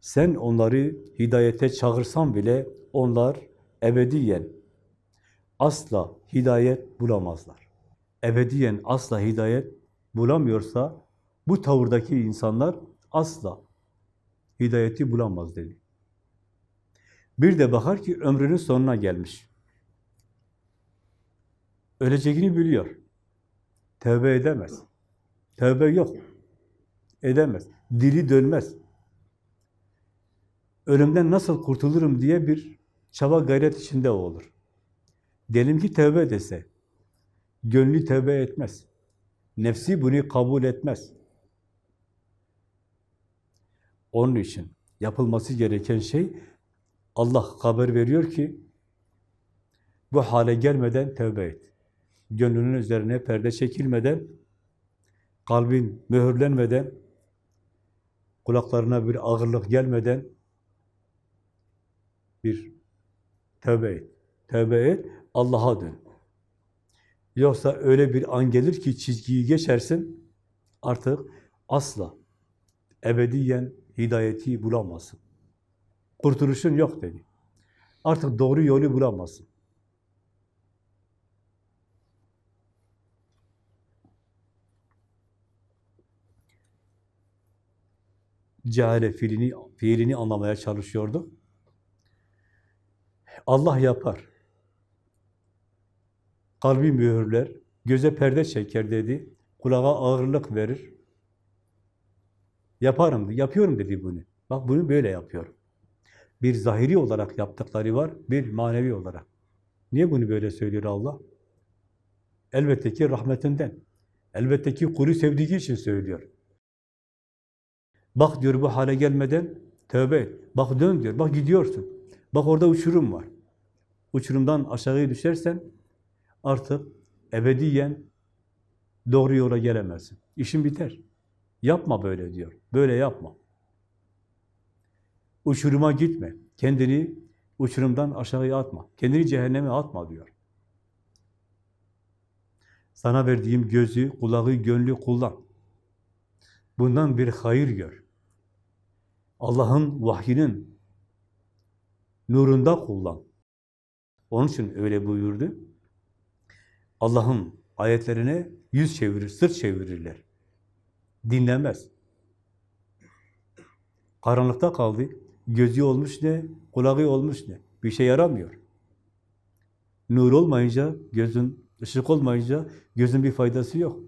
Sen onları hidayete çağırsan bile onlar ebediyen asla hidayet bulamazlar. Ebediyen asla hidayet bulamıyorsa bu tavırdaki insanlar asla hidayeti bulamaz dedi. Bir de bakar ki ömrünün sonuna gelmiş. Öleceğini biliyor. Tövbe edemez. Tövbe yok. Edemez. Dili dönmez. Ölümden nasıl kurtulurum diye bir çaba gayret içinde olur. Diyelim ki tövbe dese, gönlü tövbe etmez. Nefsi bunu kabul etmez. Onun için yapılması gereken şey Allah haber veriyor ki bu hale gelmeden tövbe et. Gönlünün üzerine perde çekilmeden, kalbin mühürlenmeden, kulaklarına bir ağırlık gelmeden bir tövbe et. Tövbe et, Allah'a dön. Yoksa öyle bir an gelir ki çizgiyi geçersin, artık asla ebediyen hidayeti bulamazsın. Kurtuluşun yok dedi. Artık doğru yolu bulamazsın. Cehale fiilini, fiilini anlamaya çalışıyorduk. Allah yapar. Kalbi mühürler, göze perde çeker dedi. Kulağa ağırlık verir. Yaparım, yapıyorum dedi bunu. Bak bunu böyle yapıyorum. Bir zahiri olarak yaptıkları var, bir manevi olarak. Niye bunu böyle söylüyor Allah? Elbette ki rahmetinden. Elbette ki kulu sevdiği için söylüyor. Bak diyor bu hale gelmeden tövbe et. Bak dön diyor. Bak gidiyorsun. Bak orada uçurum var. Uçurumdan aşağıya düşersen artık ebediyen Doğru yola gelemezsin. İşin biter. Yapma böyle diyor. Böyle yapma. Uçuruma gitme. Kendini uçurumdan aşağıya atma. Kendini cehenneme atma diyor. Sana verdiğim gözü, kulağı, gönlü kullan. Bundan bir hayır gör. Allah'ın vahyinin nurunda kullan. Onun için öyle buyurdu. Allah'ın ayetlerine yüz çevirir, sırt çevirirler. Dinlemez. Karanlıkta kaldı. Gözü olmuş ne, kulağı olmuş ne. Bir şey yaramıyor. Nur olmayınca, gözün ışık olmayınca gözün bir faydası yok.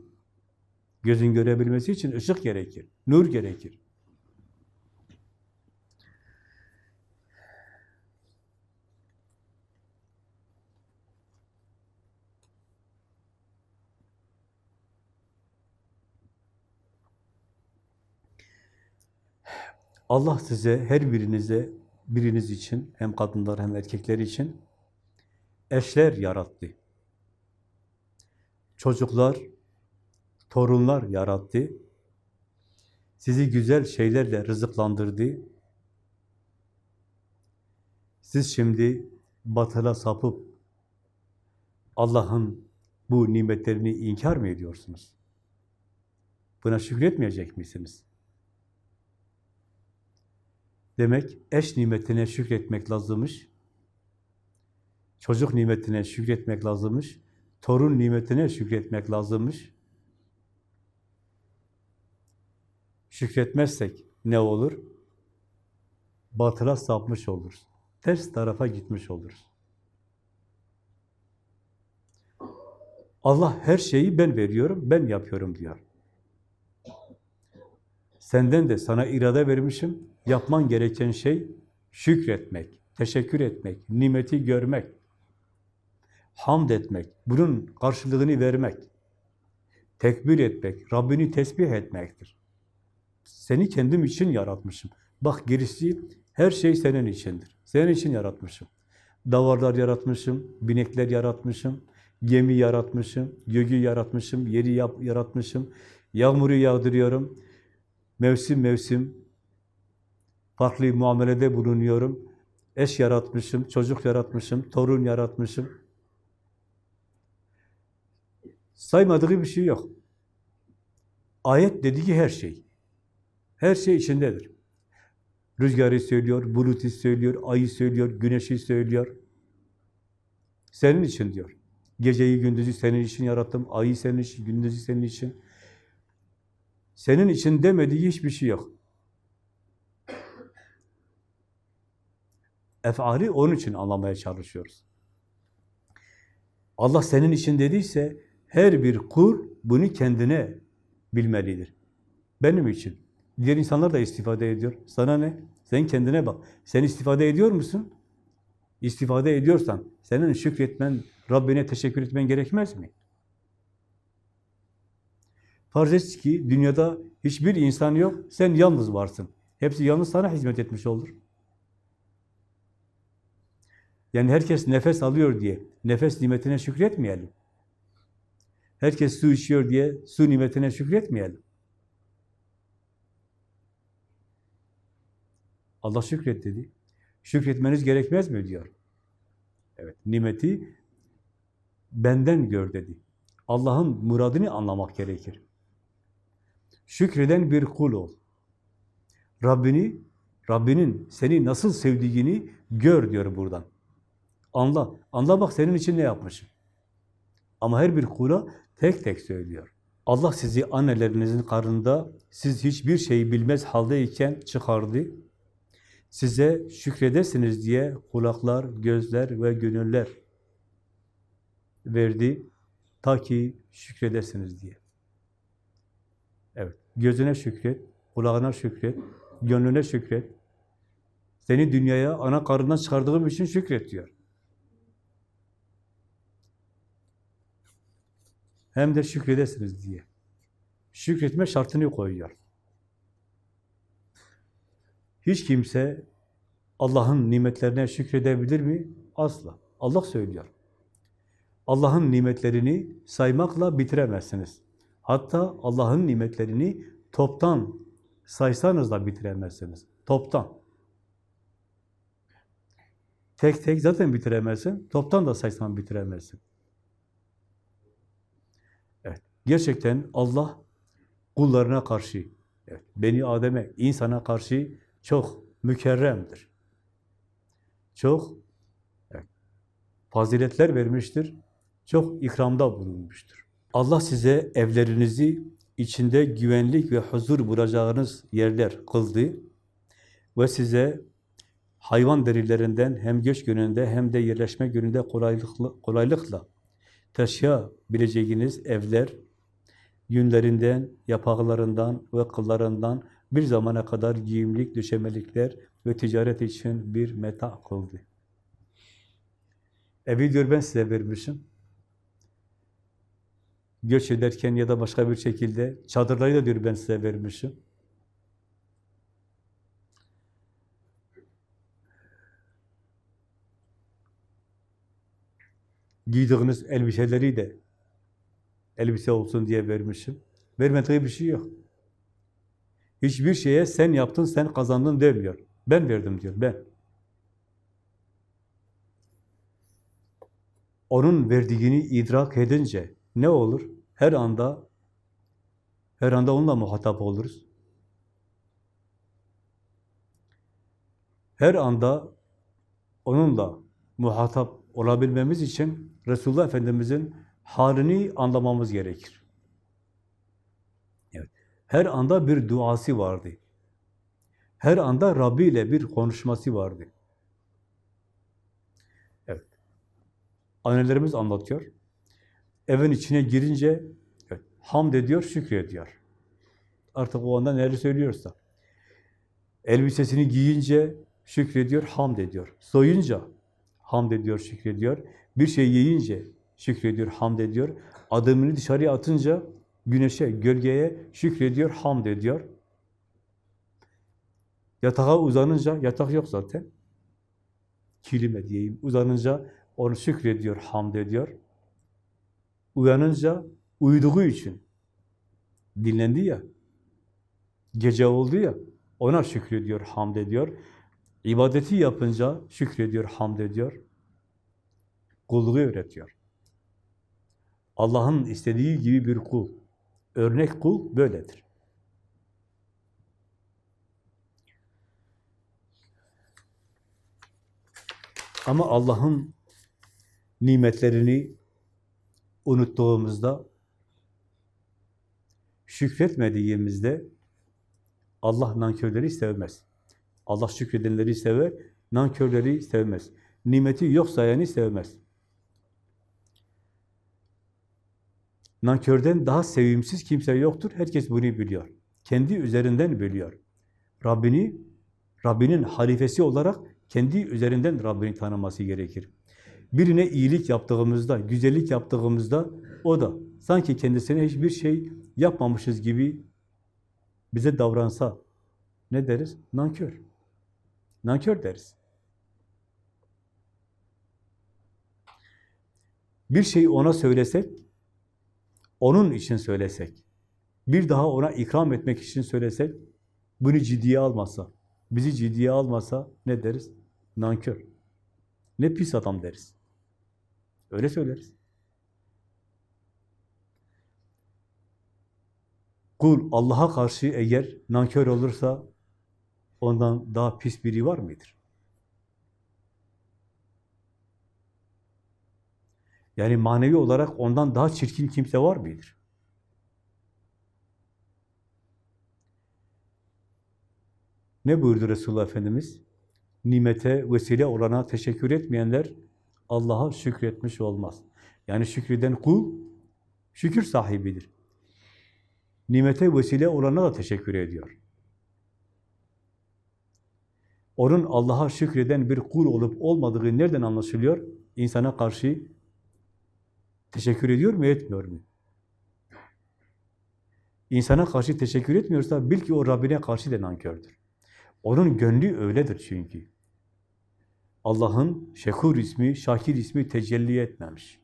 Gözün görebilmesi için ışık gerekir, nur gerekir. Allah size, her birinize, biriniz için, hem kadınlar hem erkekler için eşler yarattı. Çocuklar, torunlar yarattı. Sizi güzel şeylerle rızıklandırdı. Siz şimdi batıla sapıp Allah'ın bu nimetlerini inkar mı ediyorsunuz? Buna şükretmeyecek misiniz? Demek eş nimetine şükretmek lazımmış. Çocuk nimetine şükretmek lazımmış. Torun nimetine şükretmek lazımmış. Şükretmezsek ne olur? Batıla sapmış oluruz. Ters tarafa gitmiş oluruz. Allah her şeyi ben veriyorum, ben yapıyorum diyor. Senden de sana irade vermişim. Yapman gereken şey şükretmek, teşekkür etmek, nimeti görmek, hamd etmek, bunun karşılığını vermek, tekbir etmek, Rabbini tesbih etmektir. Seni kendim için yaratmışım. Bak gerisi her şey senin içindir. Senin için yaratmışım. Davarlar yaratmışım, binekler yaratmışım, gemi yaratmışım, göğü yaratmışım, yeri yaratmışım, yağmuru yağdırıyorum, mevsim mevsim farklı muamelede bulunuyorum. Eş yaratmışım, çocuk yaratmışım, torun yaratmışım. Saymadığı bir şey yok. Ayet dediği her şey. Her şey içindedir. Rüzgarı söylüyor, bulutu söylüyor, ayı söylüyor, güneşi söylüyor. Senin için diyor. Geceyi, gündüzü senin için yarattım, ayı senin için, gündüzü senin için. Senin için demediği hiçbir şey yok. Efali onun için anlamaya çalışıyoruz. Allah senin için dediyse her bir kur bunu kendine bilmelidir. Benim için. Diğer insanlar da istifade ediyor. Sana ne? Sen kendine bak. Sen istifade ediyor musun? İstifade ediyorsan senin şükretmen, Rabbine teşekkür etmen gerekmez mi? Farz et ki dünyada hiçbir insan yok, sen yalnız varsın. Hepsi yalnız sana hizmet etmiş olur. Yani herkes nefes alıyor diye nefes nimetine şükretmeyelim. Herkes su içiyor diye su nimetine şükretmeyelim. Allah şükret dedi. Şükretmeniz gerekmez mi diyor. Evet, nimeti benden gör dedi. Allah'ın muradını anlamak gerekir. Şükreden bir kul ol. Rabbini, Rabbinin seni nasıl sevdiğini gör diyor buradan. Anla. Anla bak senin için ne yapmışım. Ama her bir kula tek tek söylüyor. Allah sizi annelerinizin karnında siz hiçbir şeyi bilmez haldeyken çıkardı. Size şükredesiniz diye kulaklar, gözler ve gönüller verdi. Ta ki şükredesiniz diye. Gözüne şükret, kulağına şükret, gönlüne şükret. Seni dünyaya ana karnından çıkardığım için şükret diyor. Hem de şükredesiniz diye. Şükretme şartını koyuyor. Hiç kimse Allah'ın nimetlerine şükredebilir mi? Asla. Allah söylüyor. Allah'ın nimetlerini saymakla bitiremezsiniz. Hatta Allah'ın nimetlerini toptan saysanız da bitiremezsiniz. Toptan. Tek tek zaten bitiremezsin. Toptan da saysan bitiremezsin. Evet. Gerçekten Allah kullarına karşı, evet, Beni Adem'e, insana karşı çok mükerremdir. Çok evet, faziletler vermiştir. Çok ikramda bulunmuştur. Allah size evlerinizi içinde güvenlik ve huzur bulacağınız yerler kıldı ve size hayvan derilerinden hem göç gününde hem de yerleşme gününde kolaylıkla, kolaylıkla taşıyabileceğiniz evler, yünlerinden, yapaklarından ve kıllarından bir zamana kadar giyimlik, döşemelikler ve ticaret için bir meta kıldı. Evi diyor ben size vermişim. Göç ederken ya da başka bir şekilde çadırları da diyor ben size vermişim. Giydiğiniz elbiseleri de elbise olsun diye vermişim. Vermediği bir şey yok. Hiçbir şeye sen yaptın, sen kazandın demiyor. Ben verdim diyor, ben. Onun verdiğini idrak edince ne olur? Her anda her anda onunla muhatap oluruz. Her anda onunla muhatap olabilmemiz için Resulullah Efendimiz'in halini anlamamız gerekir. Evet. Her anda bir duası vardı. Her anda Rabbi ile bir konuşması vardı. Evet. Annelerimiz anlatıyor. Evin içine girince evet, hamd ediyor, şükrediyor. Artık o anda neler söylüyorsa. Elbisesini giyince şükrediyor, hamd ediyor. Soyunca hamd ediyor, şükrediyor. Bir şey yiyince şükrediyor, hamd ediyor. Adımını dışarıya atınca güneşe, gölgeye şükrediyor, hamd ediyor. Yatağa uzanınca, yatak yok zaten. Kilime diyeyim, uzanınca onu şükrediyor, hamd ediyor. Uyanınca uyuduğu için dinlendi ya, gece oldu ya, ona şükrediyor, hamd ediyor. İbadeti yapınca şükrediyor, hamd ediyor. Kulluğu öğretiyor. Allah'ın istediği gibi bir kul. Örnek kul böyledir. Ama Allah'ın nimetlerini unuttuğumuzda, şükretmediğimizde Allah nankörleri sevmez. Allah şükredenleri sever, nankörleri sevmez. Nimeti yok sayanı sevmez. Nankörden daha sevimsiz kimse yoktur. Herkes bunu biliyor. Kendi üzerinden biliyor. Rabbini, Rabbinin halifesi olarak kendi üzerinden Rabbini tanıması gerekir. Birine iyilik yaptığımızda, güzellik yaptığımızda o da sanki kendisine hiçbir şey yapmamışız gibi bize davransa ne deriz? Nankör. Nankör deriz. Bir şeyi ona söylesek, onun için söylesek, bir daha ona ikram etmek için söylesek, bunu ciddiye almasa, bizi ciddiye almasa ne deriz? Nankör. Ne pis adam deriz. Öyle söyleriz. Kul Allah'a karşı eğer nankör olursa ondan daha pis biri var mıdır? Yani manevi olarak ondan daha çirkin kimse var mıdır? Ne buyurdu Resulullah Efendimiz? Nimete, vesile olana teşekkür etmeyenler Allah'a şükretmiş olmaz. Yani şükreden kul, şükür sahibidir. Nimete vesile olana da teşekkür ediyor. Onun Allah'a şükreden bir kul olup olmadığı nereden anlaşılıyor? İnsana karşı teşekkür ediyor mu, etmiyor mu? İnsana karşı teşekkür etmiyorsa bil ki o Rabbine karşı da nankördür. Onun gönlü öyledir çünkü. Allah'ın Şekur ismi, Şakir ismi tecelli etmemiş.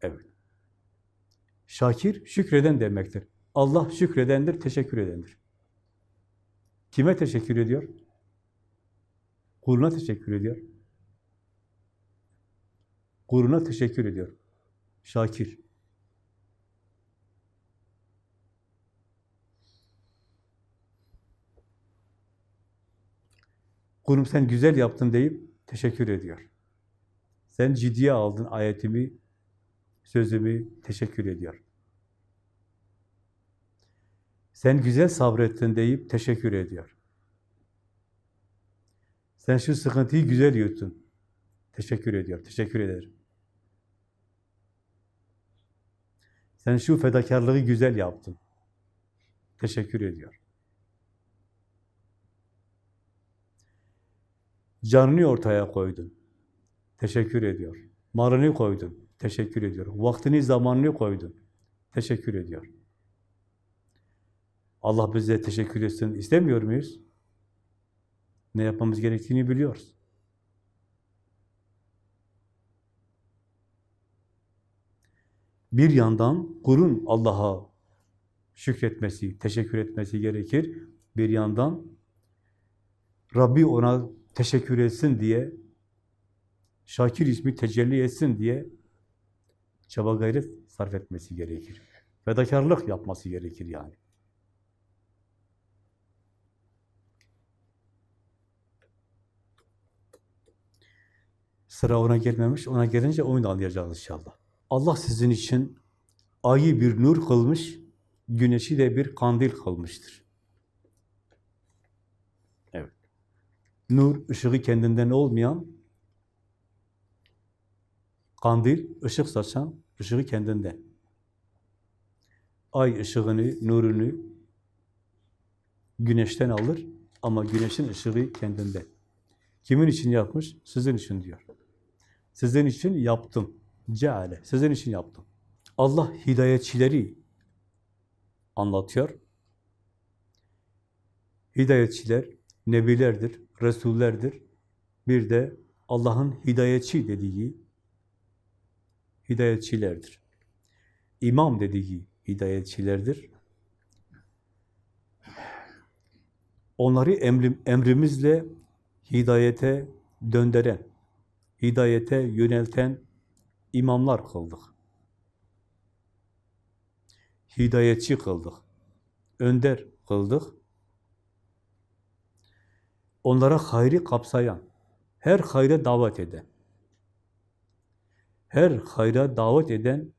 Evet. Şakir, şükreden demektir. Allah şükredendir, teşekkür edendir. Kime teşekkür ediyor? Kuluna teşekkür ediyor. Kuluna teşekkür ediyor. Şakir. Kulum sen güzel yaptın deyip teşekkür ediyor. Sen ciddiye aldın ayetimi, sözümü teşekkür ediyor. Sen güzel sabrettin deyip teşekkür ediyor. Sen şu sıkıntıyı güzel yuttun. Teşekkür ediyor, teşekkür ederim. Sen şu fedakarlığı güzel yaptın. Teşekkür ediyor. Canını ortaya koydun. Teşekkür ediyor. Malını koydun. Teşekkür ediyor. Vaktini, zamanını koydun. Teşekkür ediyor. Allah bize teşekkür etsin istemiyor muyuz? Ne yapmamız gerektiğini biliyoruz. Bir yandan kulun Allah'a şükretmesi, teşekkür etmesi gerekir. Bir yandan Rabbi ona teşekkür etsin diye, Şakir ismi tecelli etsin diye çaba gayret sarf etmesi gerekir. Fedakarlık yapması gerekir yani. Sıra ona gelmemiş, ona gelince onu da anlayacağız inşallah. Allah sizin için ayı bir nur kılmış, güneşi de bir kandil kılmıştır. Evet. Nur, ışığı kendinden olmayan, kandil, ışık saçan, ışığı kendinden. Ay ışığını, nurunu güneşten alır ama güneşin ışığı kendinden. Kimin için yapmış? Sizin için diyor. Sizin için yaptım. Ceale. Sizin için yaptım. Allah hidayetçileri anlatıyor. Hidayetçiler nebilerdir, resullerdir. Bir de Allah'ın hidayetçi dediği hidayetçilerdir. İmam dediği hidayetçilerdir. Onları emrim, emrimizle hidayete döndüren, hidayete yönelten imamlar kıldık. Hidayetçi kıldık. Önder kıldık. Onlara hayri kapsayan, her hayra davet eden, her hayra davet eden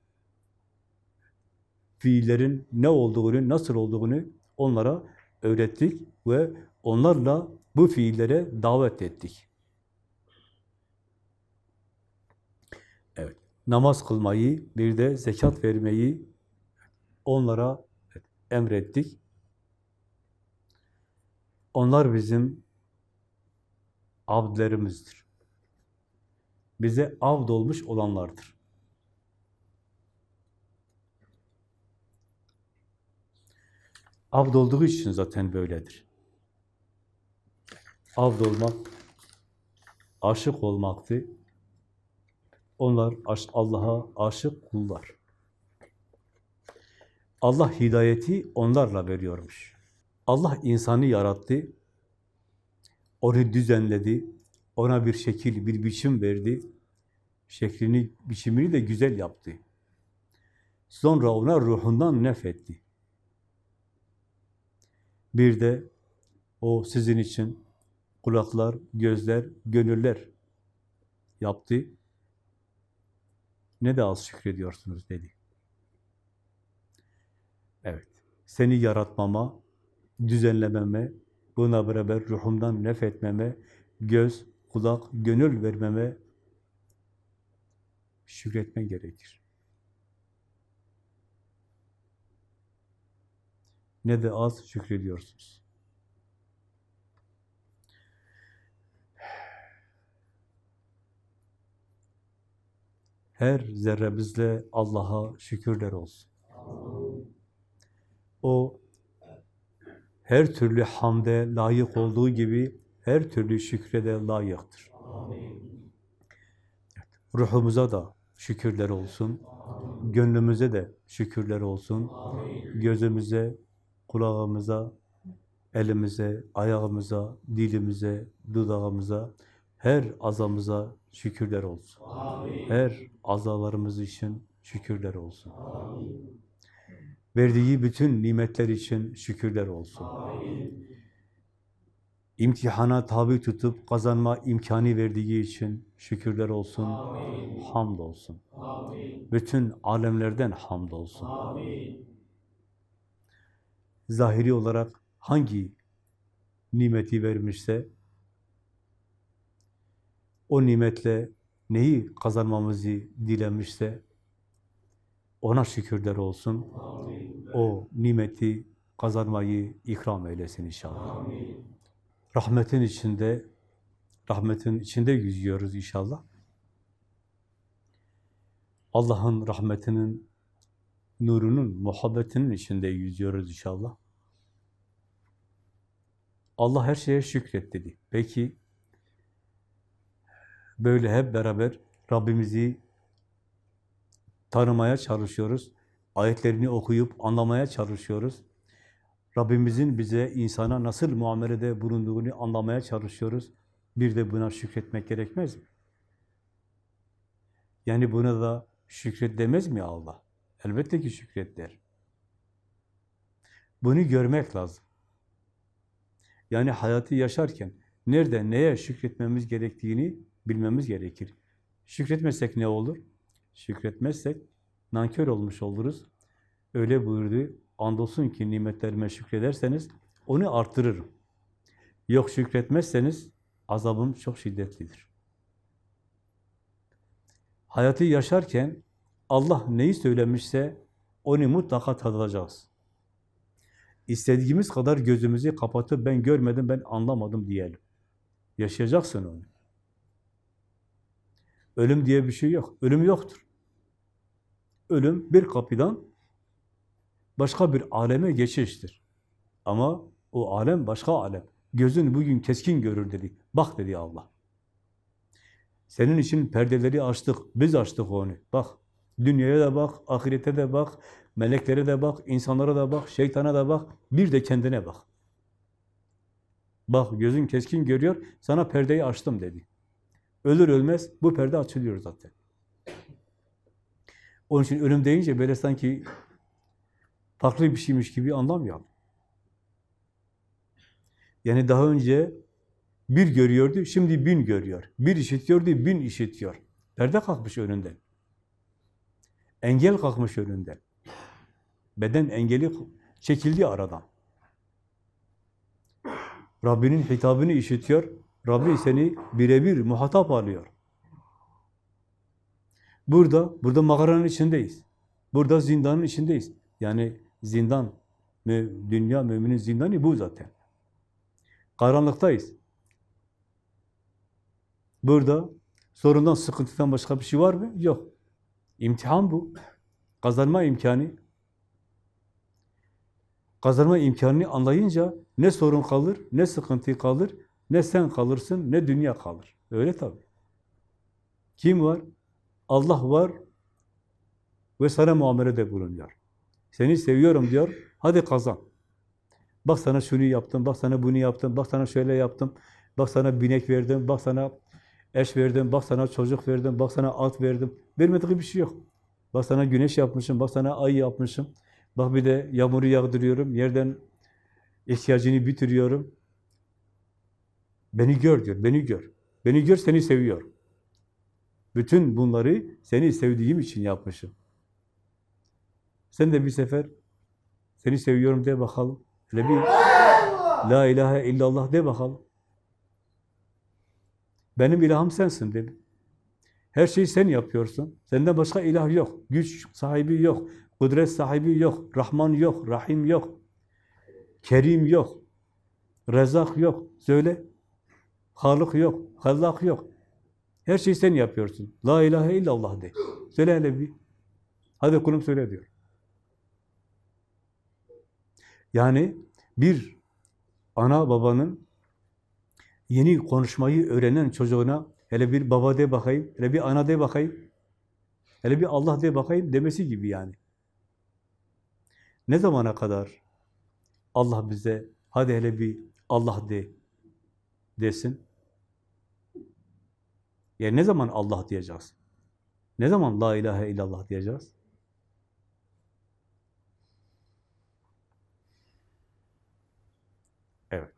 fiillerin ne olduğunu, nasıl olduğunu onlara öğrettik ve onlarla bu fiillere davet ettik. Evet, namaz kılmayı, bir de zekat vermeyi onlara emrettik. Onlar bizim abdlerimizdir. Bize avd olmuş olanlardır. Avd olduğu için zaten böyledir. Avd olmak, aşık olmaktı. Onlar Allah'a aşık kullar. Allah hidayeti onlarla veriyormuş. Allah insanı yarattı, onu düzenledi, ona bir şekil, bir biçim verdi. Şeklini, biçimini de güzel yaptı. Sonra ona ruhundan nefetti. Bir de o sizin için kulaklar, gözler, gönüller yaptı. Ne de az şükrediyorsunuz dedi. Evet, seni yaratmama, düzenlememe, buna beraber ruhumdan nefetmeme, göz, kulak, gönül vermeme şükretmen gerekir. Ne de az şükrediyorsunuz. Her zerremizle Allah'a şükürler olsun. O her türlü hamde layık olduğu gibi her türlü şükre de layıktır. Ruhumuza da şükürler olsun. Gönlümüze de şükürler olsun. Gözümüze, kulağımıza, elimize, ayağımıza, dilimize, dudağımıza, her azamıza şükürler olsun. Her azalarımız için şükürler olsun. Verdiği bütün nimetler için şükürler olsun. İmtihana tabi tutup kazanma imkanı verdiği için şükürler olsun. Hamd olsun. Bütün alemlerden hamd olsun. Zahiri olarak hangi nimeti vermişse o nimetle neyi kazanmamızı dilemişse ona şükürler olsun. O nimeti kazanmayı ikram eylesin inşallah. Rahmetin içinde rahmetin içinde yüzüyoruz inşallah. Allah'ın rahmetinin nurunun, muhabbetinin içinde yüzüyoruz inşallah. Allah her şeye şükret dedi. Peki böyle hep beraber Rabbimizi tanımaya çalışıyoruz. Ayetlerini okuyup anlamaya çalışıyoruz. Rabbimizin bize, insana nasıl muamelede bulunduğunu anlamaya çalışıyoruz. Bir de buna şükretmek gerekmez mi? Yani buna da şükret demez mi Allah? Elbette ki şükret der. Bunu görmek lazım. Yani hayatı yaşarken nerede, neye şükretmemiz gerektiğini bilmemiz gerekir. Şükretmezsek ne olur? Şükretmezsek nankör olmuş oluruz. Öyle buyurdu. Andolsun ki nimetlerime şükrederseniz onu arttırırım. Yok şükretmezseniz azabım çok şiddetlidir. Hayatı yaşarken Allah neyi söylemişse onu mutlaka tadacağız. İstediğimiz kadar gözümüzü kapatıp ben görmedim, ben anlamadım diyelim. Yaşayacaksın onu. Ölüm diye bir şey yok. Ölüm yoktur. Ölüm bir kapıdan başka bir aleme geçiştir. Ama o alem başka alem. Gözün bugün keskin görür dedi. Bak dedi Allah. Senin için perdeleri açtık. Biz açtık onu. Bak. Dünyaya da bak, ahirete de bak, meleklere de bak, insanlara da bak, şeytana da bak. Bir de kendine bak. Bak gözün keskin görüyor. Sana perdeyi açtım dedi. Ölür ölmez bu perde açılıyor zaten. Onun için ölüm deyince böyle sanki farklı bir şeymiş gibi anlamayalım. Yani daha önce bir görüyordu, şimdi bin görüyor. Bir işitiyordu, bin işitiyor. Perde kalkmış önünden. Engel kalkmış önünden. Beden engeli çekildi aradan. Rabbinin hitabını işitiyor. Rabbi seni birebir muhatap alıyor. Burada, burada mağaranın içindeyiz. Burada zindanın içindeyiz. Yani zindan, dünya müminin zindanı bu zaten. Karanlıktayız. Burada sorundan, sıkıntıdan başka bir şey var mı? Yok. İmtihan bu. Kazanma imkanı. Kazanma imkanını anlayınca ne sorun kalır, ne sıkıntı kalır, ne sen kalırsın, ne dünya kalır. Öyle tabii. Kim var? Allah var ve sana muamelede bulunuyor. Seni seviyorum diyor, hadi kazan. Bak sana şunu yaptım, bak sana bunu yaptım, bak sana şöyle yaptım, bak sana binek verdim, bak sana eş verdim, bak sana çocuk verdim, bak sana at verdim. Vermediği bir şey yok. Bak sana güneş yapmışım, bak sana ay yapmışım. Bak bir de yağmuru yağdırıyorum, yerden ihtiyacını bitiriyorum. Beni gör diyor, beni gör. Beni gör, seni seviyor. Bütün bunları seni sevdiğim için yapmışım. Sen de bir sefer seni seviyorum de bakalım. Öyle bir La ilahe illallah de bakalım. Benim ilahım sensin de. Her şeyi sen yapıyorsun. Senden başka ilah yok. Güç sahibi yok. Kudret sahibi yok. Rahman yok. Rahim yok. Kerim yok. Rezak yok. Söyle. Halık yok. Hallak yok. Her şeyi sen yapıyorsun. La ilahe illallah de. Söyle hele bir. Hadi kulum söyle diyor. Yani bir ana babanın yeni konuşmayı öğrenen çocuğuna hele bir baba de bakayım, hele bir ana de bakayım. Hele bir Allah de bakayım demesi gibi yani. Ne zamana kadar Allah bize hadi hele bir Allah de desin? Yani ne zaman Allah diyeceğiz? Ne zaman la ilahe illallah diyeceğiz? Evet.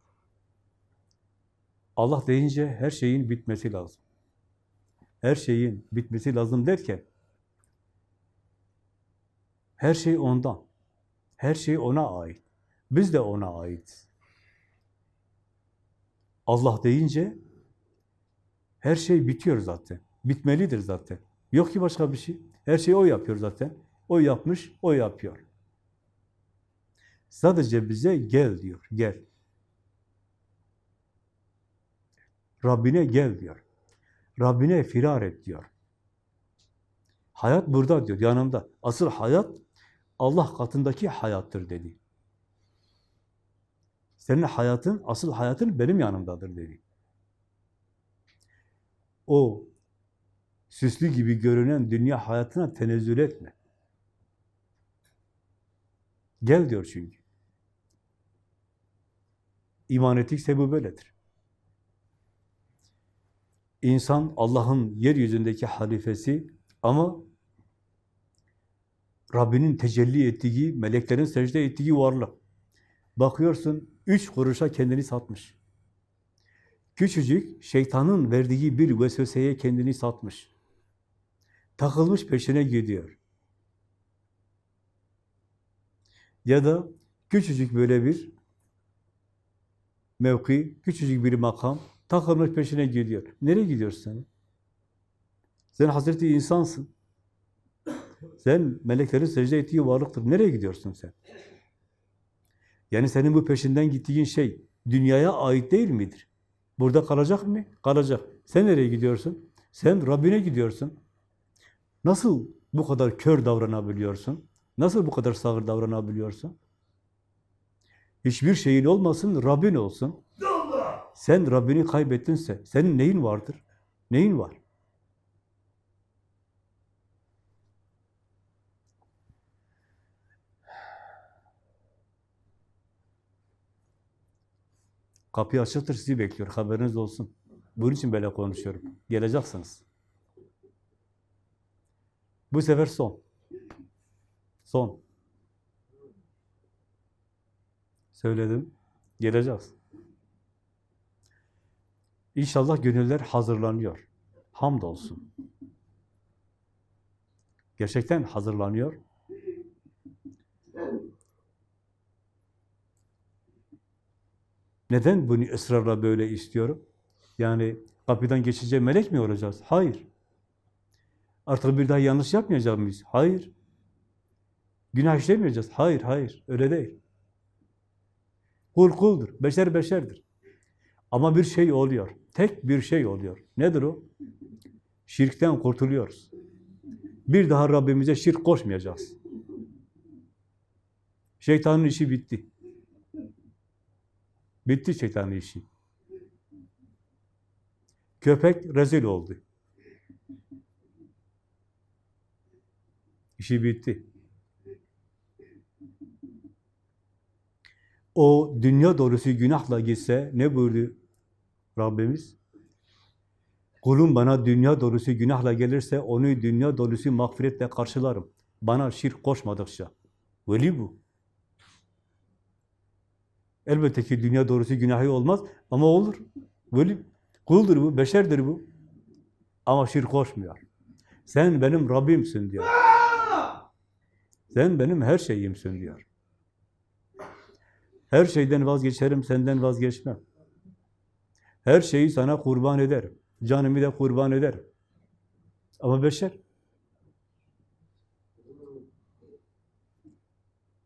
Allah deyince her şeyin bitmesi lazım. Her şeyin bitmesi lazım derken her şey ondan. Her şey ona ait. Biz de ona aitiz. Allah deyince her şey bitiyor zaten. Bitmelidir zaten. Yok ki başka bir şey. Her şeyi o yapıyor zaten. O yapmış, o yapıyor. Sadece bize gel diyor, gel. Rabbine gel diyor. Rabbine firar et diyor. Hayat burada diyor, yanımda. Asıl hayat Allah katındaki hayattır dedi. Senin hayatın, asıl hayatın benim yanımdadır dedi. O süslü gibi görünen dünya hayatına tenezzül etme. Gel diyor çünkü. İman ettikse bu böyledir. İnsan Allah'ın yeryüzündeki halifesi ama Rabbinin tecelli ettiği, meleklerin secde ettiği varlık. Bakıyorsun üç kuruşa kendini satmış. Küçücük şeytanın verdiği bir vesveseye kendini satmış. Takılmış peşine gidiyor. Ya da küçücük böyle bir mevki, küçücük bir makam, takılmış peşine gidiyor. Nereye gidiyorsun sen? Sen Hazreti insansın. Sen meleklerin secde ettiği varlıktır. Nereye gidiyorsun sen? Yani senin bu peşinden gittiğin şey dünyaya ait değil midir? Burada kalacak mı? Kalacak. Sen nereye gidiyorsun? Sen Rabbine gidiyorsun. Nasıl bu kadar kör davranabiliyorsun? Nasıl bu kadar sağır davranabiliyorsun? Hiçbir şeyin olmasın, Rabbin olsun. Sen Rabbini kaybettinse, senin neyin vardır? Neyin var? Kapı açıktır, sizi bekliyor. Haberiniz olsun. Bunun için böyle konuşuyorum. Geleceksiniz. Bu sefer son. Son. Söyledim. Geleceğiz. İnşallah gönüller hazırlanıyor. Hamdolsun. Gerçekten hazırlanıyor. Neden bunu ısrarla böyle istiyorum? Yani kapıdan geçince melek mi olacağız? Hayır. Artık bir daha yanlış yapmayacak mıyız? Hayır. Günah işlemeyeceğiz. Hayır, hayır. Öyle değil. Kul kuldur. Beşer beşerdir. Ama bir şey oluyor. Tek bir şey oluyor. Nedir o? Şirkten kurtuluyoruz. Bir daha Rabbimize şirk koşmayacağız. Şeytanın işi bitti. Bitti şeytanın işi. Köpek rezil oldu. İşi bitti. O dünya dolusu günahla gitse ne buyurdu Rabbimiz? Kulum bana dünya dolusu günahla gelirse onu dünya dolusu mağfiretle karşılarım. Bana şirk koşmadıkça. Veli bu. Elbette ki dünya doğrusu günahı olmaz ama olur. Böyle kuldur bu, beşerdir bu. Ama şirk koşmuyor. Sen benim Rabbimsin diyor. Sen benim her şeyimsin diyor. Her şeyden vazgeçerim, senden vazgeçmem. Her şeyi sana kurban ederim. Canımı da kurban ederim. Ama beşer.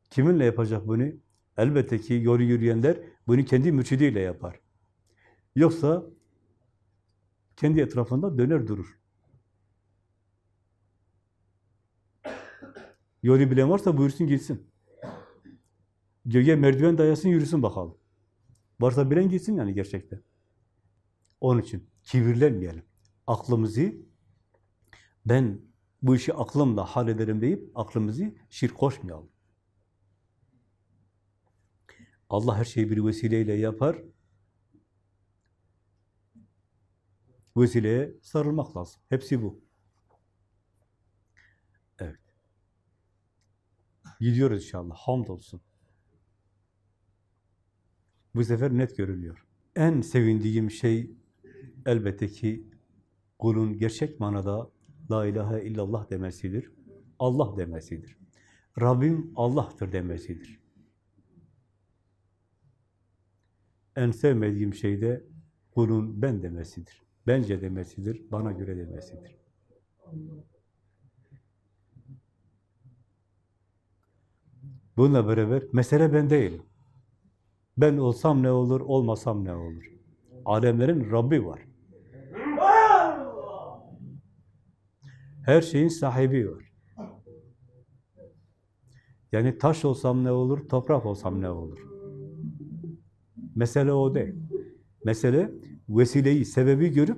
Kiminle yapacak bunu? Elbette ki yolu yürüyenler bunu kendi mürşidiyle yapar. Yoksa kendi etrafında döner durur. Yolu bilen varsa buyursun gitsin. Göğe merdiven dayasın yürüsün bakalım. Varsa bilen gitsin yani gerçekten. Onun için kibirlenmeyelim. Aklımızı ben bu işi aklımla hallederim deyip aklımızı şirk koşmayalım. Allah her şeyi bir vesileyle yapar. Vesileye sarılmak lazım. Hepsi bu. Evet. Gidiyoruz inşallah. Hamdolsun. Bu sefer net görünüyor. En sevindiğim şey elbette ki kulun gerçek manada La ilahe illallah demesidir. Allah demesidir. Rabbim Allah'tır demesidir. En sevmediğim şey de kulun ben demesidir. Bence demesidir, bana göre demesidir. Bununla beraber mesele ben değilim. Ben olsam ne olur, olmasam ne olur? Alemlerin Rabbi var. Her şeyin sahibi var. Yani taş olsam ne olur, toprak olsam ne olur? Mesele o değil. Mesele vesileyi, sebebi görüp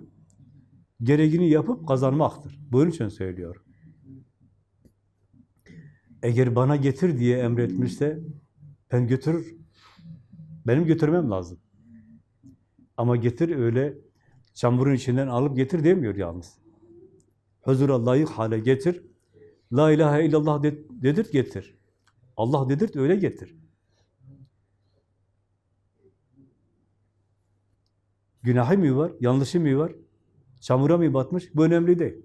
gereğini yapıp kazanmaktır. Bunun için söylüyorum. Eğer bana getir diye emretmişse ben götürür. Benim götürmem lazım. Ama getir öyle çamurun içinden alıp getir demiyor yalnız. Huzura layık hale getir. La ilahe illallah de, dedirt getir. Allah dedirt öyle getir. Günahı mı var, yanlışı mı var, çamura mı batmış? Bu önemli değil.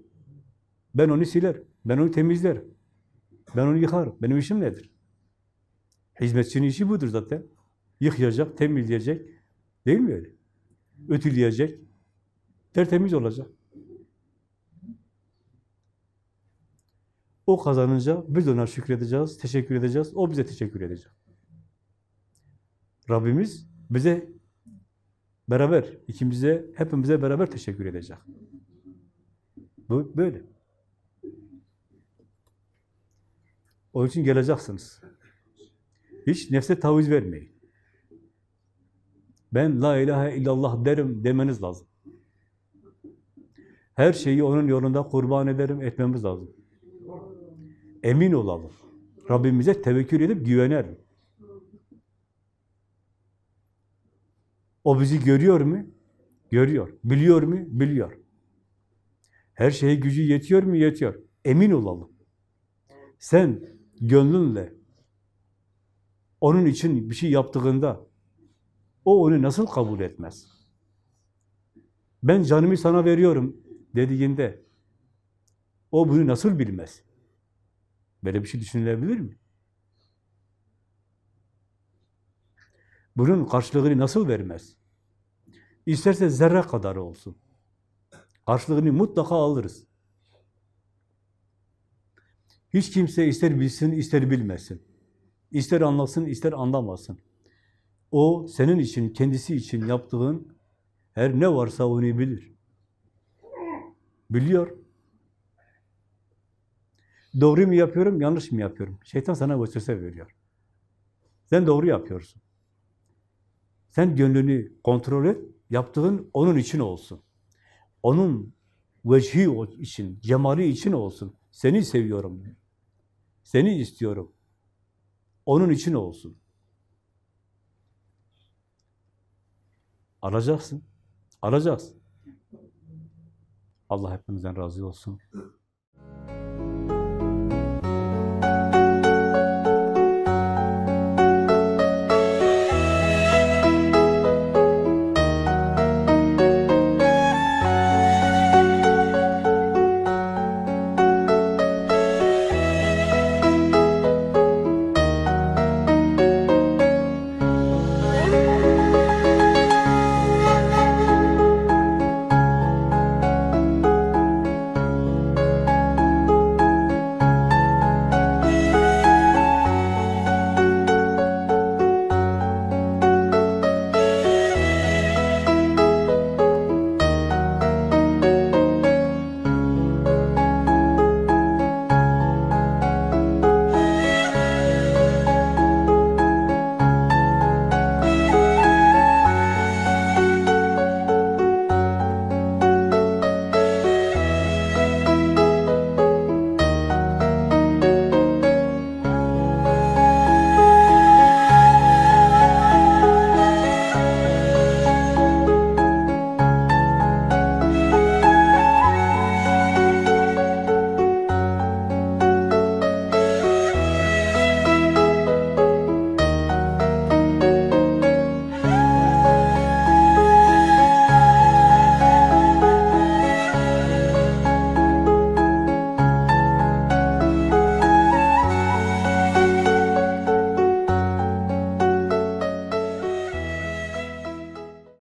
Ben onu siler, ben onu temizlerim. Ben onu yıkarım. Benim işim nedir? Hizmetçinin işi budur zaten. Yıkayacak, temizleyecek. Değil mi öyle? Ötüleyecek. Tertemiz olacak. O kazanınca biz ona şükredeceğiz, teşekkür edeceğiz. O bize teşekkür edecek. Rabbimiz bize beraber, ikimize, hepimize beraber teşekkür edecek. Bu böyle. O için geleceksiniz. Hiç nefse taviz vermeyin. Ben la ilahe illallah derim demeniz lazım. Her şeyi onun yolunda kurban ederim etmemiz lazım. Emin olalım. Rabbimize tevekkül edip güvenelim. O bizi görüyor mu? Görüyor. Biliyor mu? Biliyor. Her şeye gücü yetiyor mu? Yetiyor. Emin olalım. Sen gönlünle onun için bir şey yaptığında o onu nasıl kabul etmez? Ben canımı sana veriyorum dediğinde o bunu nasıl bilmez? Böyle bir şey düşünülebilir mi? Bunun karşılığını nasıl vermez? İsterse zerre kadar olsun. Karşılığını mutlaka alırız. Hiç kimse ister bilsin, ister bilmesin. İster anlasın, ister anlamasın. O senin için, kendisi için yaptığın her ne varsa onu bilir. Biliyor. Doğru mu yapıyorum, yanlış mı yapıyorum? Şeytan sana vesvese veriyor. Sen doğru yapıyorsun. Sen gönlünü kontrol et, yaptığın onun için olsun. Onun vecihi için, cemali için olsun. Seni seviyorum. Seni istiyorum. Onun için olsun. Alacaksın. Alacaksın. Allah hepimizden razı olsun.